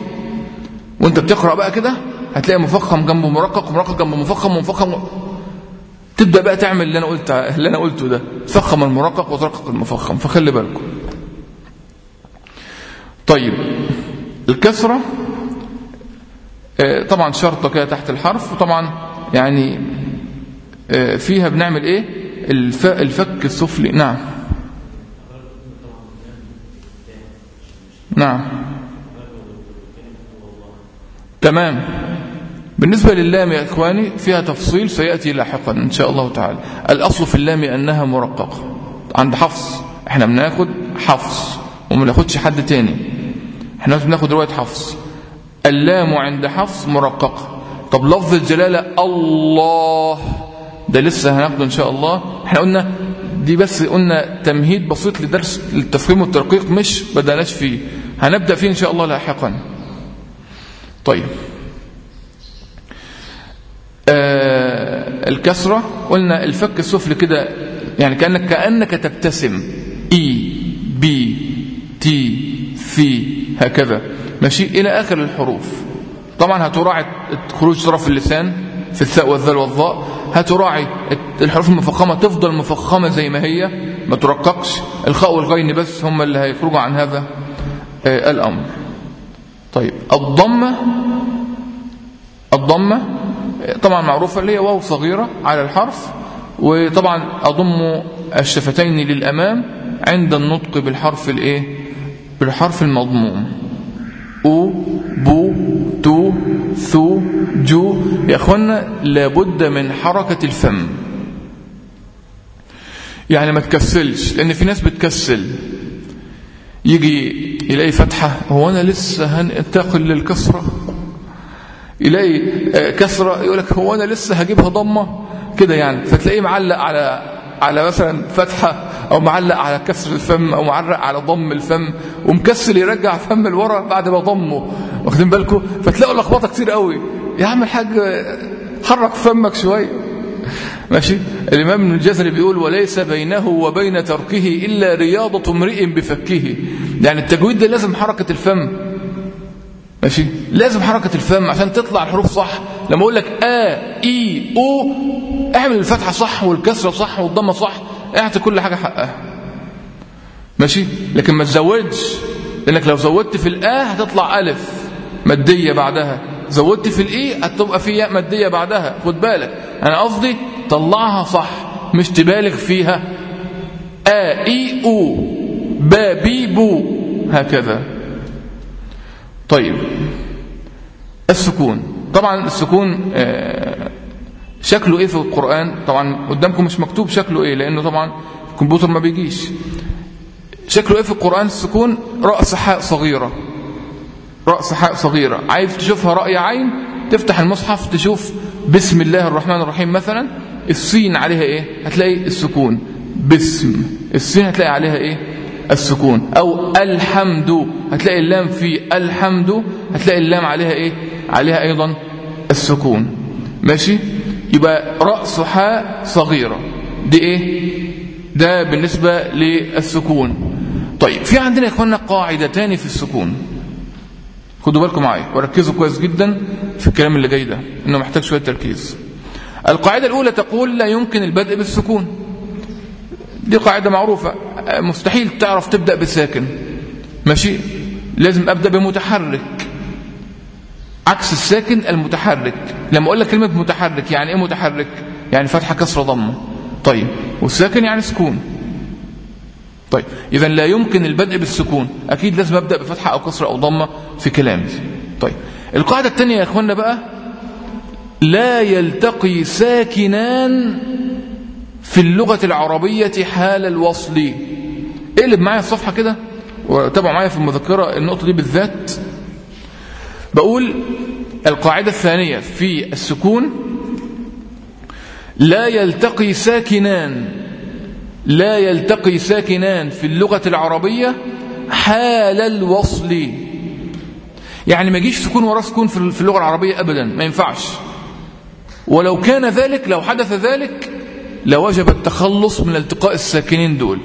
وأنت بتقرأ بقى كده هتلاقي مفخم جنبه مرقق ومرقق جنبه مفخم ومفخم تبدأ بقى تعمل اللي أنا, قلت اللي أنا قلته ده. تفخم المرقق وترقق المفخم. فخلي بالكم. طيب. الكسرة طبعا شرطة كده تحت الحرف وطبعا يعني فيها بنعمل إيه؟ الفك السفلي. نعم. نعم. تمام. بالنسبة للام يا إخواني فيها تفصيل سيأتي لاحقا إن شاء الله تعالى. الأصل في اللام أنها مرققة. عند حفص إحنا بناخد حفص وما ناخدش حد تاني. إحنا بناخد رواية حفص. اللام عند حفص مرققة. طب لفظ الجلالة الله ده لسه هناخده إن شاء الله. إحنا قلنا دي بس قلنا تمهيد بسيط لدرس التفخيم والترقيق مش بدأناش فيه. هنبدأ فيه إن شاء الله لاحقا. طيب. الكسرة قلنا الفك السفلي كده يعني كأنك كأنك تبتسم. إي بي تي في هكذا. ماشي؟ إلى آخر الحروف. طبعا هتراعي خروج طرف اللسان في الثاء والذال والظاء. هتراعي الحروف المفخمة تفضل مفخمة زي ما هي. ما ترققش. الخاء والغين بس هم اللي هيخرجوا عن هذا آه الأمر. طيب. الضمة الضمة طبعا معروفة اللي هي واو صغيرة على الحرف وطبعا أضم الشفتين للأمام عند النطق بالحرف الإيه؟ بالحرف المضموم. أو بو تو ثو جو. يا إخوانا لابد من حركة الفم. يعني ما تكسلش لأن في ناس بتكسل. يجي يلاقي فتحة هو أنا لسه هنتقل للكسرة؟ يلاقي كسرة يقول لك هو أنا لسه هجيبها ضمة؟ كده يعني. فتلاقيه معلق على على مثلا فتحة أو معلق على كسر الفم أو معلق على ضم الفم ومكسل يرجع فم لورا بعد ما ضمه. واخدين بالكم؟ فتلاقوا لخبطة كتير قوي. يا عم الحاج حرك فمك شوية. ماشي؟ الإمام ابن الجزري بيقول وليس بينه وبين تركه إلا رياضة امرئ بفكه. يعني التجويد ده لازم حركة الفم. ماشي؟ لازم حركة الفم عشان تطلع الحروف صح. لما أقول لك آ اي أو اعمل الفتحة صح والكسرة صح والضمة صح. اعطي كل حاجة حقها. ماشي؟ لكن ما تزودش. لأنك لو زودت في الآ هتطلع ألف مادية بعدها. زودت في الإي هتبقى في ياء مادية بعدها. خد بالك. أنا قصدي طلعها صح مش تبالغ فيها. آ إي أو با بي بو هكذا. طيب. السكون. طبعا السكون شكله إيه في القرآن؟ طبعا قدامكم مش مكتوب شكله إيه لأنه طبعا الكمبيوتر ما بيجيش. شكله إيه في القرآن؟ السكون رأس حاء صغيرة. رأس حاء صغيرة. عايز تشوفها رأي عين؟ تفتح المصحف تشوف بسم الله الرحمن الرحيم مثلا السين عليها إيه؟ هتلاقي السكون. بسم. السين هتلاقي عليها إيه؟ السكون. أو الحمد. هتلاقي اللام في الحمد هتلاقي اللام عليها إيه؟ عليها أيضا السكون. ماشي؟ يبقى رأس حاء صغيرة. دي إيه؟ ده بالنسبة للسكون. طيب في عندنا يا إخوانا قاعدتان في السكون. خدوا بالكم معايا. وركزوا كويس جدا في الكلام اللي جاي ده إنه محتاج شوية تركيز. القاعدة الأولى تقول لا يمكن البدء بالسكون. دي قاعدة معروفة. مستحيل تعرف تبدأ بساكن ماشي؟ لازم أبدأ بمتحرك. عكس الساكن المتحرك. لما أقول لك كلمة متحرك يعني إيه متحرك؟ يعني فتحة كسرة ضمة طيب. والساكن يعني سكون. طيب. إذا لا يمكن البدء بالسكون. أكيد لازم أبدأ بفتحة أو كسرة أو ضمة في كلامي طيب. القاعدة الثانية يا إخوانا بقى لا يلتقي ساكنان في اللغة العربية حال الوصل. اقلب معايا الصفحة كده؟ وتابعوا معايا في المذكرة النقطة دي بالذات. بقول القاعدة الثانية في السكون لا يلتقي ساكنان لا يلتقي ساكنان في اللغة العربية حال الوصل. يعني ما يجيش سكون وراه سكون في اللغة العربية أبدا ما ينفعش. ولو كان ذلك لو حدث ذلك لوجب التخلص من التقاء الساكنين دول.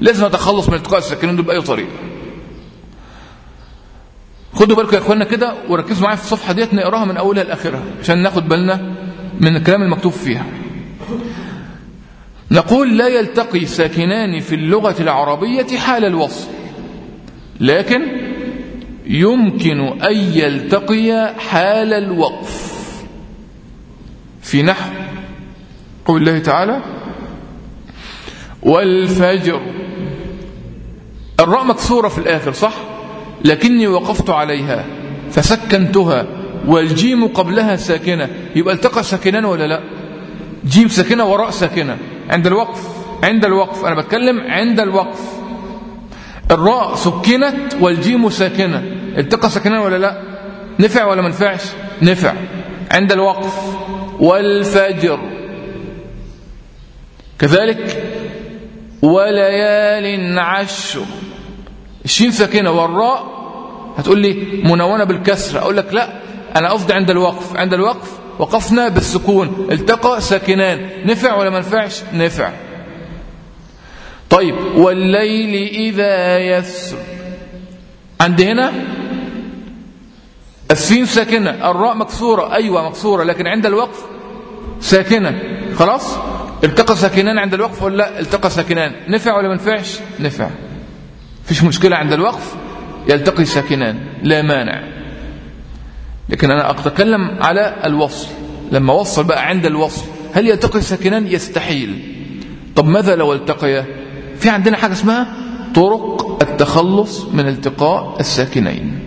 لازم أتخلص من التقاء الساكنين دول بأي طريقة. خدوا بالكم يا اخوانا كده وركزوا معايا في الصفحة ديت نقراها من أولها لآخرها عشان ناخد بالنا من الكلام المكتوب فيها. نقول لا يلتقي ساكنان في اللغة العربية حال الوصل لكن يمكن أن يلتقي حال الوقف. في نحو قول الله تعالى والفجر. الراء مكسورة في الآخر صح؟ لكني وقفت عليها فسكنتها والجيم قبلها ساكنة. يبقى التقى ساكنان ولا لا؟ جيم ساكنة وراء ساكنة. عند الوقف عند الوقف. أنا بتكلم عند الوقف. الراء سكنت والجيم ساكنة. التقى ساكنان ولا لا؟ نفع ولا منفعش؟ نفع. عند الوقف. والفجر. كذلك وليال عشر. الشين ساكنة والراء هتقول لي منونة بالكسر أقول لك لا أنا قصدي عند الوقف. عند الوقف وقفنا بالسكون. التقى ساكنان. نفع ولا ما نفعش؟ نفع. طيب والليل إذا يسر. عند هنا؟ السين ساكنة. الراء مكسورة. أيوة مكسورة لكن عند الوقف ساكنة. خلاص؟ التقى ساكنان عند الوقف ولا لا؟ التقى ساكنان. نفع ولا ما نفعش؟ نفع. فيش مشكلة عند الوقف يلتقي ساكنان. لا مانع. لكن أنا أتكلم على الوصل. لما وصل بقى عند الوصل هل يلتقي ساكنان؟ يستحيل. طب ماذا لو التقيا في عندنا حاجة اسمها طرق التخلص من التقاء الساكنين.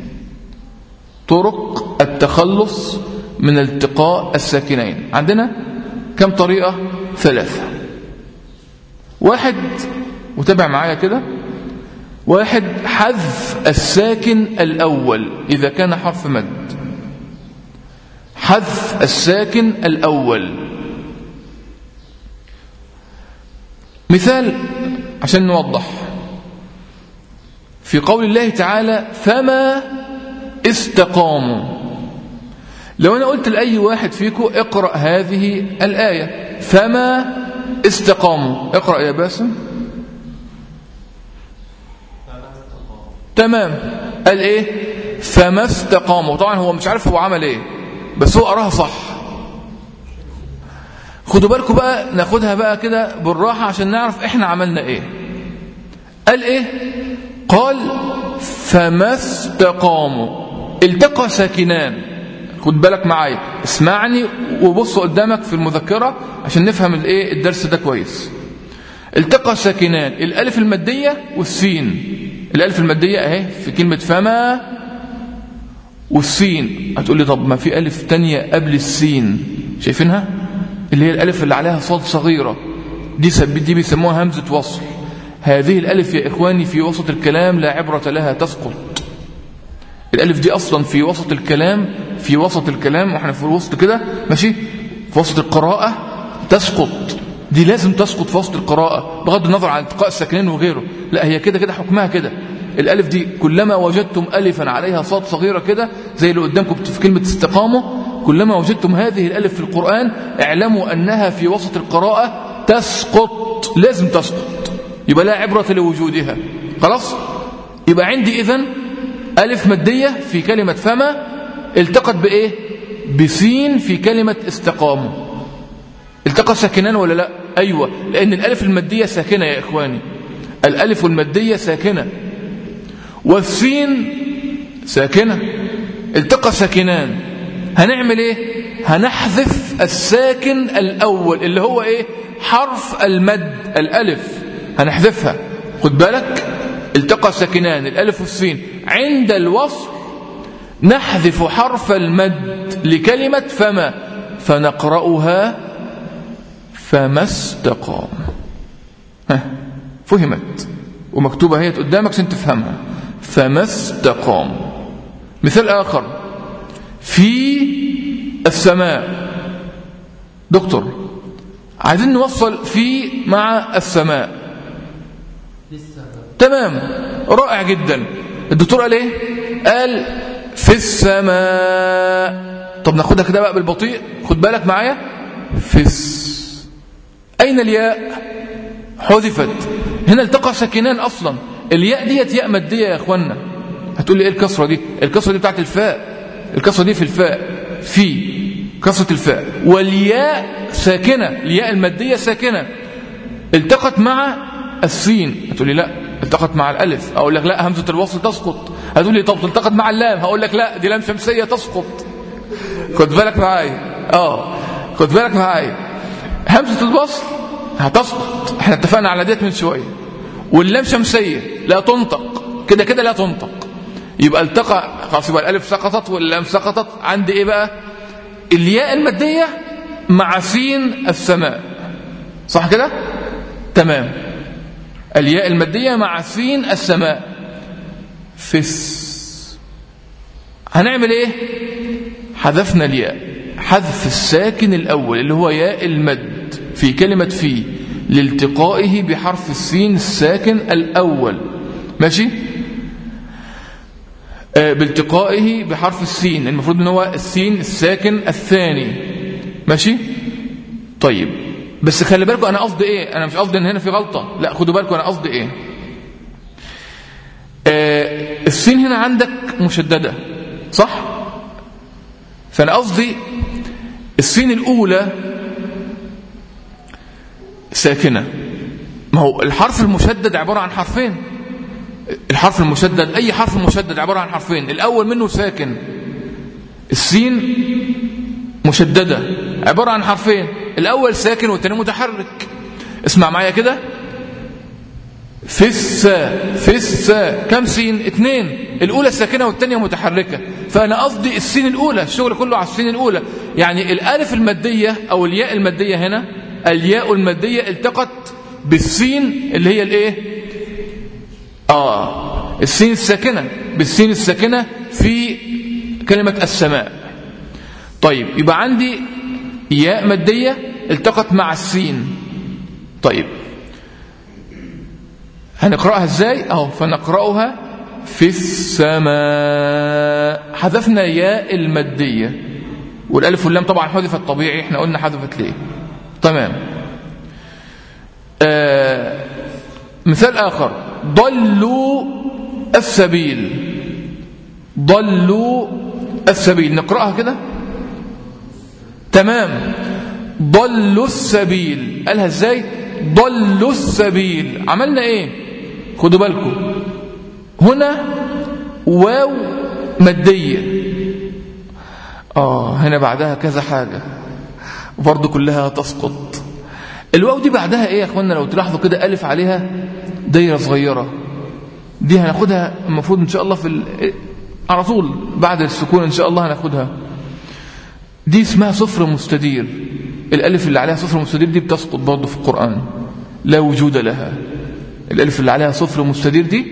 طرق التخلص من التقاء الساكنين. عندنا كم طريقة؟ ثلاثة. واحد وتابع معايا كده؟ واحد حذف الساكن الأول إذا كان حرف مد. حذف الساكن الأول. مثال عشان نوضح. في قول الله تعالى فما استقاموا؟ لو أنا قلت لأي واحد فيكم اقرأ هذه الآية فما استقاموا؟ اقرأ يا باسم. تمام. قال إيه؟ فما استقاموا. طبعا هو مش عارف هو عمل إيه بس هو قراها صح. خدوا بالكم بقى ناخدها بقى كده بالراحة عشان نعرف إحنا عملنا إيه. قال إيه؟ قال فما استقاموا. التقى ساكنان. خد بالك معايا. اسمعني وبص قدامك في المذكرة عشان نفهم الايه الدرس ده كويس. التقى ساكنان الألف المادية والسين. الألف المادية اهي في كلمة فما والسين. هتقول لي طب ما في ألف تانية قبل السين. شايفينها؟ اللي هي الألف اللي عليها صاد صغيرة. دي دي بيسموها همزة وصل. هذه الألف يا إخواني في وسط الكلام لا عبرة لها تسقط. الألف دي أصلا في وسط الكلام في وسط الكلام وإحنا في الوسط كده ماشي؟ في وسط القراءة تسقط. دي لازم تسقط في وسط القراءة بغض النظر عن التقاء الساكنين وغيره. لا هي كده كده حكمها كده. الألف دي كلما وجدتم ألفا عليها صاد صغيرة كده زي اللي قدامكم في كلمة استقامة كلما وجدتم هذه الألف في القرآن اعلموا أنها في وسط القراءة تسقط. لازم تسقط. يبقى لا عبرة لوجودها. خلاص؟ يبقى عندي إذن ألف مادية في كلمة فما التقت بإيه؟ بسين في كلمة استقاموا التقى ساكنان ولا لأ؟ أيوة لأن الألف المادية ساكنة يا إخواني. الألف المادية ساكنة. والسين ساكنة. التقى ساكنان. هنعمل إيه؟ هنحذف الساكن الأول اللي هو إيه؟ حرف المد الألف. هنحذفها. خد بالك؟ التقى ساكنان الألف والسين. عند الوصل نحذف حرف المد لكلمة فما فنقرأها فما استقام. فهمت. ومكتوبة هي قدامك عشان تفهمها. فما استقام. مثال آخر. في السماء. دكتور عايزين نوصل في مع السماء. تمام. رائع جدا. الدكتور قال إيه؟ قال في السماء. طب ناخدها كده بقى بالبطيء. خد بالك معايا. في الس... أين الياء؟ حذفت. هنا التقى ساكنان أصلا. الياء ديت ياء مادية يا اخوانا هتقول لي إيه الكسرة دي؟ الكسرة دي بتاعت الفاء. الكسرة دي في الفاء. في كسرة الفاء. والياء ساكنة. الياء المادية ساكنة. التقت مع السين هتقول لي لا. التقت مع الألف. أقول لك لا همزة الوصل تسقط. هتقول لي طب التقت مع اللام. هقول لك لا دي لام شمسية تسقط. خد بالك معايا؟ آه. خد بالك معايا؟ همزة الوصل هتسقط. إحنا اتفقنا على ديت من شوية. واللام شمسية لا تنطق. كده كده لا تنطق. يبقى التقى خلاص يبقى الألف سقطت واللام سقطت. عندي إيه بقى؟ الياء المادية مع سين السماء. صح كده؟ تمام. الياء المادية مع سين السماء. فس. هنعمل إيه؟ حذفنا الياء. حذف الساكن الأول اللي هو ياء المد في كلمة في لالتقائه بحرف السين الساكن الأول. ماشي؟ بالتقائه بحرف السين. المفروض إن هو السين الساكن الثاني. ماشي؟ طيب. بس خلي بالكم أنا قصدي إيه؟ أنا مش قصدي إن هنا في غلطة. لا خدوا بالكم أنا قصدي إيه؟ آه السين هنا عندك مشددة صح؟ فأنا قصدي السين الأولى ساكنة. ما هو الحرف المشدد عبارة عن حرفين. الحرف المشدد أي حرف مشدد عبارة عن حرفين. الأول منه ساكن. السين مشددة عبارة عن حرفين. الأول ساكن والثاني متحرك. اسمع معايا كده. في السا كم سين؟ اثنين الأولى ساكنة والثانيه متحركة. فأنا قصدي السين الأولى الشغل كله على السين الأولى. يعني الألف المادية أو الياء المادية هنا الياء المادية التقت بالسين اللي هي الإيه؟ آه. السين الساكنة بالسين الساكنة في كلمة السماء. طيب يبقى عندي ياء مادية التقت مع السين. طيب. هنقرأها إزاي؟ أهو فنقرأها في السماء. حذفنا ياء المادية. والألف واللام طبعا حذفت طبيعي إحنا قلنا حذفت ليه؟ تمام. آه مثال آخر. ضلوا السبيل. ضلوا السبيل. نقرأها كده. تمام. ضلوا السبيل. قالها إزاي؟ ضلوا السبيل. عملنا إيه؟ خدوا بالكم. هنا واو مادية. آه هنا بعدها كذا حاجة. برضو كلها تسقط. الواو دي بعدها إيه يا اخوانا لو تلاحظوا كده ألف عليها دايرة صغيرة. دي هناخدها المفروض إن شاء الله في ال... على طول بعد السكون إن شاء الله هناخدها. دي اسمها صفر مستدير. الألف اللي عليها صفر مستدير دي بتسقط برضه في القرآن. لا وجود لها. الألف اللي عليها صفر مستدير دي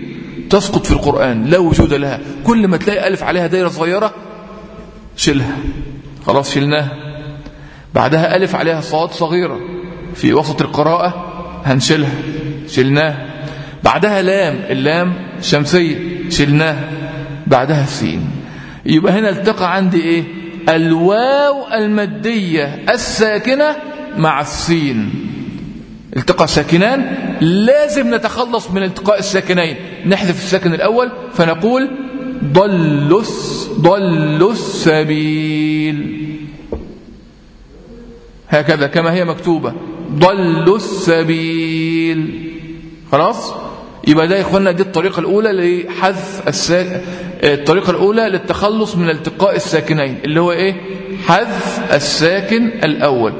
تسقط في القرآن. لا وجود لها. كل ما تلاقي ألف عليها دايرة صغيرة شيلها. خلاص شلناها بعدها ألف عليها صاد صغيرة. في وسط القراءة هنشيلها. شلناها بعدها لام. اللام شمسية. شلناها بعدها سين. يبقى هنا التقى عندي إيه؟ الواو المادية الساكنة مع السين التقى ساكنان لازم نتخلص من التقاء الساكنين. نحذف الساكن الأول فنقول ضلوا ضلوا السبيل. هكذا كما هي مكتوبة ضلوا السبيل. خلاص؟ يبقى ده يا إخوانا دي الطريقة الأولى لحذف الساكن الطريقة الأولى للتخلص من التقاء الساكنين اللي هو إيه؟ حذف الساكن الأول.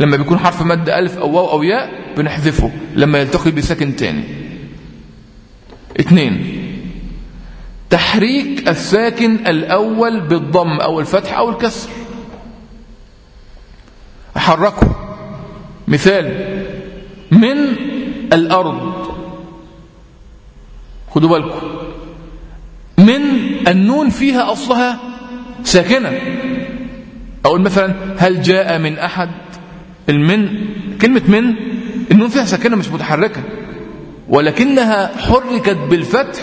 لما بيكون حرف مد ألف أو واو أو ياء بنحذفه لما يلتقي بساكن تاني. اثنين تحريك الساكن الأول بالضم أو الفتح أو الكسر. أحركه. مثال من الأرض. خدوا بالكم. من النون فيها أصلها ساكنة. أقول مثلا هل جاء من أحد؟ المن كلمة من النون فيها ساكنة مش متحركة. ولكنها حركت بالفتح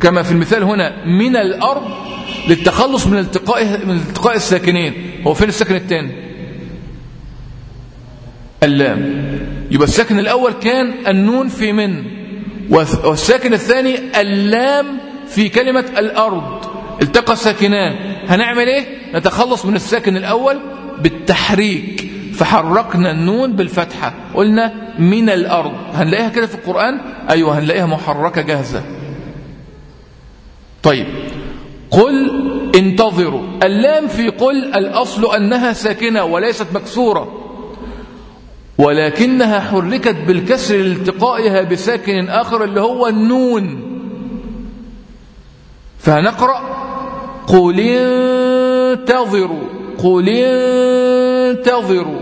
كما في المثال هنا من الأرض للتخلص من التقاء من التقاء الساكنين. هو فين الساكن الثاني اللام. يبقى الساكن الأول كان النون في من. والساكن الثاني اللام في كلمة الأرض. التقى ساكنان هنعمل إيه؟ نتخلص من الساكن الأول بالتحريك. فحركنا النون بالفتحة. قلنا من الأرض. هنلاقيها كده في القرآن؟ أيوة هنلاقيها محركة جاهزة. طيب. قل انتظروا. اللام في قل الأصل أنها ساكنة وليست مكسورة. ولكنها حركت بالكسر لالتقائها بساكن آخر اللي هو النون. فهنقرأ قل انتظروا قل انتظروا.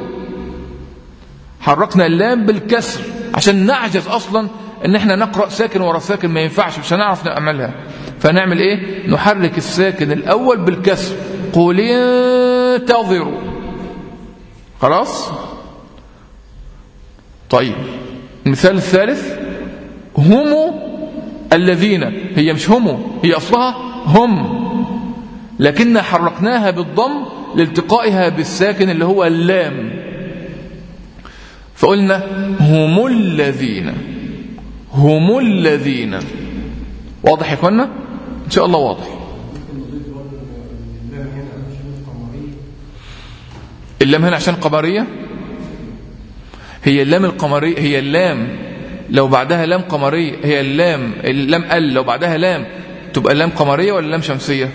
حركنا اللام بالكسر عشان نعجز أصلا إن إحنا نقرأ ساكن ورا ساكن ما ينفعش مش هنعرف نعملها. فنعمل إيه؟ نحرك الساكن الأول بالكسر. قل انتظروا. خلاص؟ طيب. المثال الثالث هم الذين هي مش هم هي أصلها هم لكن حركناها بالضم لالتقائها بالساكن اللي هو اللام. فقلنا هم الذين هم الذين. واضح يا إخوانا؟ إن شاء الله واضح. اللام هنا عشان قمرية؟ هي اللام القمرية هي اللام لو بعدها لام قمرية هي اللام اللام ال لو بعدها لام تبقى لام قمرية ولا لام شمسية؟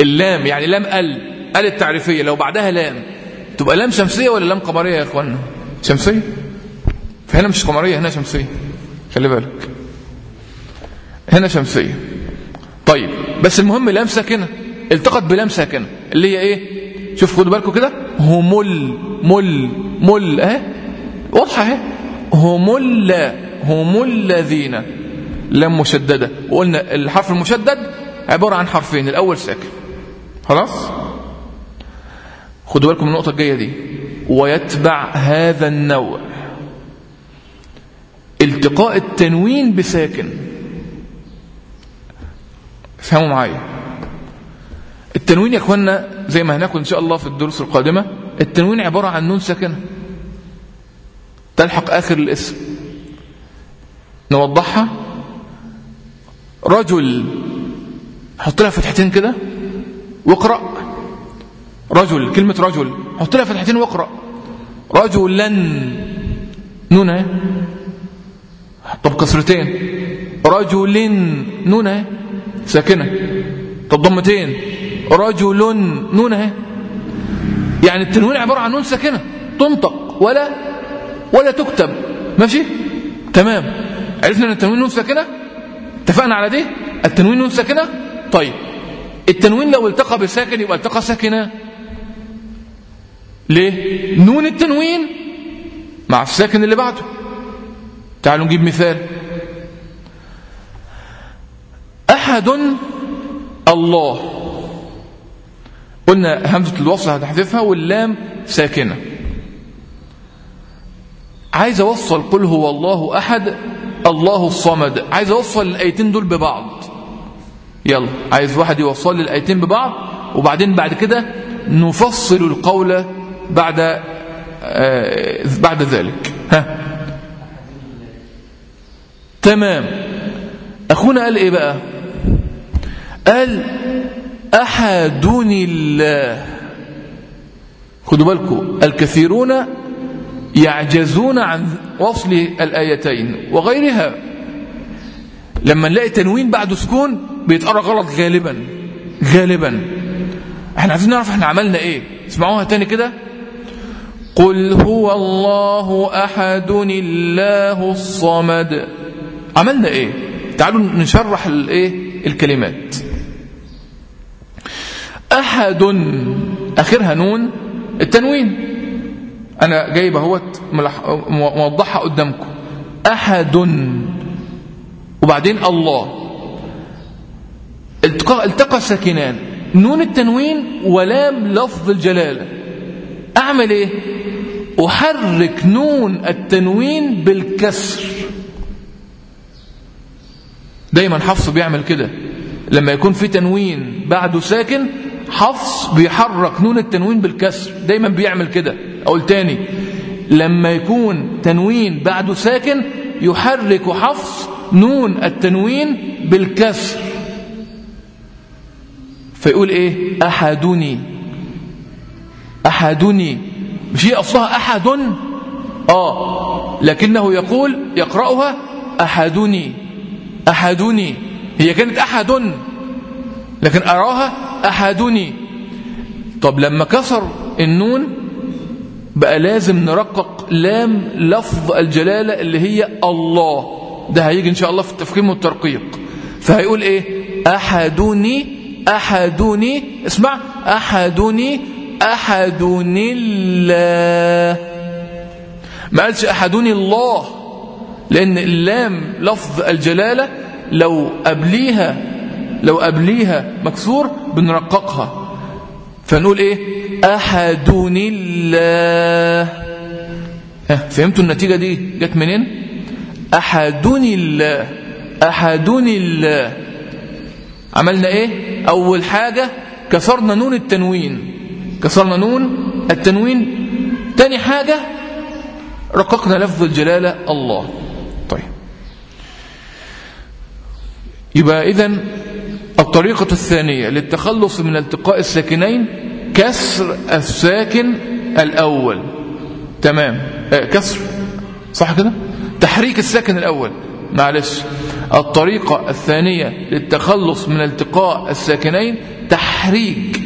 اللام يعني لام ال ال التعريفية لو بعدها لام تبقى لام شمسية ولا لام قمرية يا اخوانا شمسية؟ فهنا مش قمرية هنا شمسية خلي بالك. هنا شمسية. طيب بس المهم لام ساكنة التقت بلام ساكنة اللي هي إيه؟ شوف خدوا بالكم كده. همل مل مل اهي. واضحة اهي. هم ال هم الذين لام مشددة. وقلنا الحرف المشدد عبارة عن حرفين. الأول ساكن. خلاص؟ خدوا بالكم من النقطة الجاية دي. ويتبع هذا النوع. التقاء التنوين بساكن. فهموا معايا. التنوين يا اخوانا زي ما هناكل إن شاء الله في الدروس القادمة التنوين عبارة عن نون ساكنة تلحق آخر الاسم. نوضحها. رجل حط لها فتحتين كده واقرأ. رجل كلمة رجل حط لها فتحتين واقرأ. رجلا. نون اهي طب كسرتين. رجل نون اهي ساكنة. طب ضمتين. رجل نون اهي. يعني التنوين عبارة عن نون ساكنة تنطق ولا ولا تكتب. ماشي؟ تمام. عرفنا إن التنوين نون ساكنة؟ اتفقنا على دي؟ التنوين نون ساكنة؟ طيب. التنوين لو التقى بساكن يبقى التقى ساكنة. ليه؟ نون التنوين مع الساكن اللي بعده. تعالوا نجيب مثال. أحد الله. قلنا همزة الوصل هتحذفها واللام ساكنة. عايز أوصل قل هو الله أحد الله الصمد. عايز أوصل الآيتين دول ببعض. يلا عايز واحد يوصل لي الآيتين ببعض وبعدين بعد كده نفصل القول بعد آه بعد ذلك. ها. تمام. أخونا قال إيه بقى؟ قال أحدون الله. خدوا بالكم الكثيرون يعجزون عن وصل الآيتين وغيرها. لما نلاقي تنوين بعد سكون بيتقرأ غلط غالبا غالبا. إحنا عايزين نعرف إحنا عملنا إيه. اسمعوها تاني كده. قل هو الله أحد الله الصمد. عملنا إيه؟ تعالوا نشرح الإيه؟ الكلمات. أحد. آخرها نون التنوين. أنا جايب أهوت موضحها قدامكم. أحد. وبعدين الله. التقى, التقى ساكنان نون التنوين ولام لفظ الجلالة. أعمل إيه؟ أحرك نون التنوين بالكسر. دايما حفص بيعمل كده. لما يكون في تنوين بعده ساكن حفص بيحرك نون التنوين بالكسر دايما بيعمل كده. أقول تاني لما يكون تنوين بعده ساكن يحرك حفص نون التنوين بالكسر. فيقول إيه؟ أحدني. أحدني. مش هي أصلها احد آه. لكنه يقول يقرأها أحدني. أحدني. هي كانت احد لكن أراها أحدني. طب لما كسر النون بقى لازم نرقق لام لفظ الجلالة اللي هي الله. ده هيجي إن شاء الله في التفخيم والترقيق. فهيقول إيه؟ أحدني أحدني اسمع أحدني أحدني الله. ما قالش أحدني الله لأن اللام لفظ الجلالة لو قبليها لو قبليها مكسور بنرققها. فنقول إيه؟ أحدني الله. فهمتوا النتيجة دي؟ جت منين؟ أحدني الله. أحدني الله. عملنا إيه؟ أول حاجة كسرنا نون التنوين. كسرنا نون التنوين. تاني حاجة رققنا لفظ الجلالة الله. طيب. يبقى إذن الطريقة الثانية للتخلص من التقاء الساكنين كسر الساكن الأول. تمام. آه كسر. صح كده؟ تحريك الساكن الأول. معلش. الطريقة الثانية للتخلص من التقاء الساكنين تحريك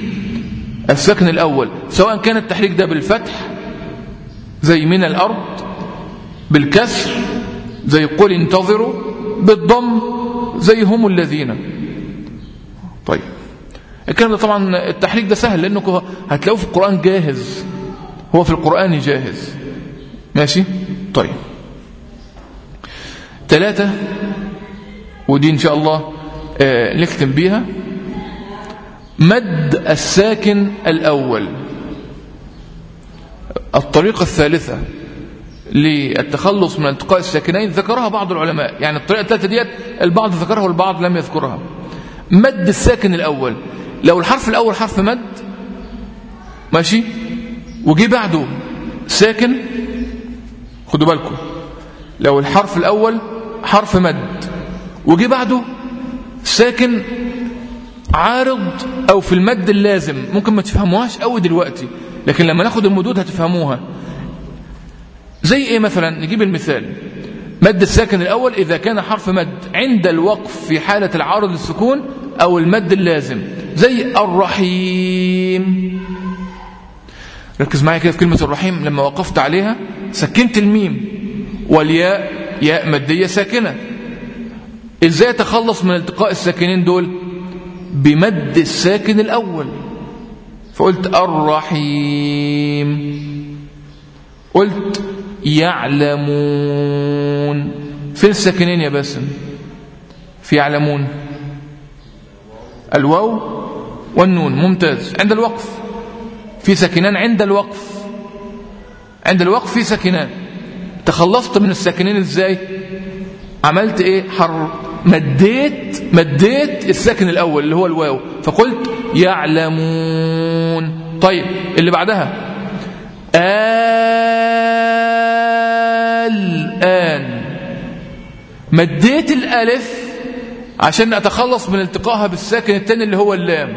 الساكن الأول. سواء كان التحريك ده بالفتح زي من الأرض بالكسر زي قل انتظروا بالضم زي هم الذين. طيب. الكلام ده طبعا التحريك ده سهل لأنه هتلاقوه في القرآن جاهز. هو في القرآن جاهز. ماشي؟ طيب. ثلاثة ودي إن شاء الله آه نختم بيها. مد الساكن الأول. الطريقة الثالثة للتخلص من التقاء الساكنين ذكرها بعض العلماء. يعني الطريقة الثالثة ديت البعض ذكرها والبعض لم يذكرها. مد الساكن الأول. لو الحرف الأول حرف مد ماشي؟ وجي بعده ساكن خدوا بالكم. لو الحرف الأول حرف مد وجي بعده ساكن عارض أو في المد اللازم. ممكن ما تفهموهاش قوي دلوقتي لكن لما ناخد المدود هتفهموها. زي إيه مثلا؟ نجيب المثال. مد الساكن الأول إذا كان حرف مد عند الوقف في حالة العارض للسكون أو المد اللازم زي الرحيم. ركز معايا كده في كلمة الرحيم لما وقفت عليها سكنت الميم والياء ياء مادية ساكنة. إزاي أتخلص من التقاء الساكنين دول؟ بمد الساكن الأول. فقلت الرحيم. قلت يعلمون. فين الساكنين يا باسم؟ في يعلمون. الواو والنون ممتاز. عند الوقف. في ساكنان عند الوقف. عند الوقف في ساكنان. تخلصت من الساكنين إزاي؟ عملت إيه؟ حر. مديت مديت الساكن الأول اللي هو الواو. فقلت يعلمون. طيب اللي بعدها؟ الآن مديت الألف عشان أتخلص من التقائها بالساكن الثاني اللي هو اللام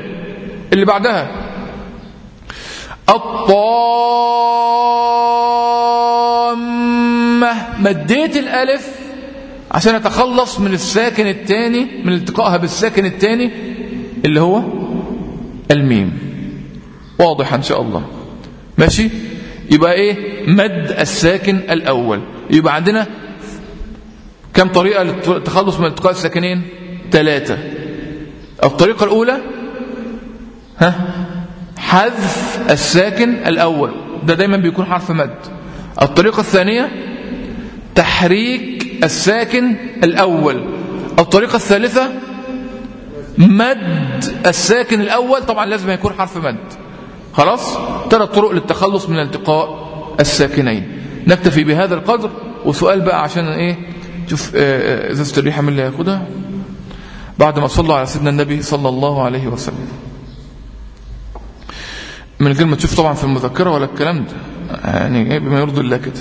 اللي بعدها. الطامة. مديت الألف عشان أتخلص من الساكن الثاني من التقائها بالساكن الثاني اللي هو الميم. واضح إن شاء الله. ماشي؟ يبقى إيه؟ مد الساكن الأول. يبقى عندنا كم طريقة للتخلص من التقاء الساكنين؟ ثلاثة. الطريقة الأولى؟ ها؟ حذف الساكن الأول. ده دايما بيكون حرف مد. الطريقة الثانية؟ تحريك الساكن الأول. الطريقة الثالثة؟ مد الساكن الأول. طبعا لازم يكون حرف مد. خلاص؟ ثلاث طرق للتخلص من التقاء الساكنين. نكتفي بهذا القدر. وسؤال بقى عشان إيه؟ شوف ازازه الريحه من اللي هياخدها. بعد ما صلوا على سيدنا النبي صلى الله عليه وسلم. من غير ما تشوف طبعا في المذكرة ولا الكلام ده. يعني إيه بما يرضي الله كده.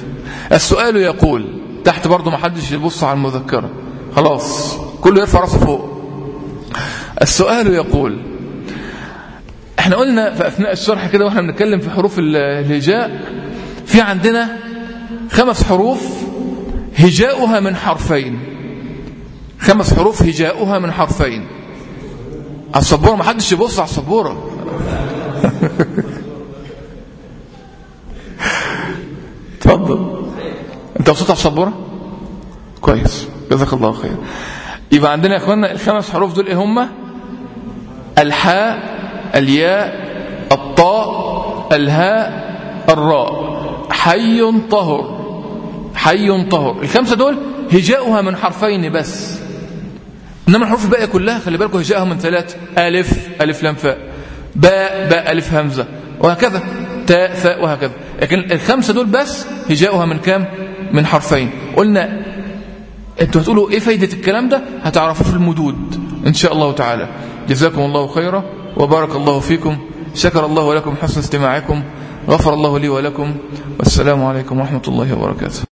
السؤال يقول تحت برضه ما حدش يبص على المذكرة. خلاص كله يرفع راسه فوق. السؤال يقول إحنا قلنا في أثناء الشرح كده وإحنا بنتكلم في حروف الهجاء في عندنا خمس حروف هجاؤها من حرفين. خمس حروف هجاؤها من حرفين. على السبوره ما حدش يبص على السبوره اتفضل انت مبسوط على السبوره كويس. جزاك الله خير. يبقى عندنا يا اخوانا الخمس حروف دول إيه هم الحاء الياء الطاء الهاء الراء. حي طهر. حي طهر. الخمسة دول هجاؤها من حرفين بس. إنما الحروف الباقية كلها خلي بالكم هجاؤها من ثلاثة ألف ألف لام فاء. باء باء ألف همزة. وهكذا. تاء ثاء وهكذا. لكن الخمسة دول بس هجاؤها من كام؟ من حرفين. قلنا أنتوا هتقولوا إيه فايدة الكلام ده؟ هتعرفوه في المدود إن شاء الله تعالى. جزاكم الله خيرا وبارك الله فيكم. شكر الله لكم حسن استماعكم. غفر الله لي ولكم. والسلام عليكم ورحمة الله وبركاته.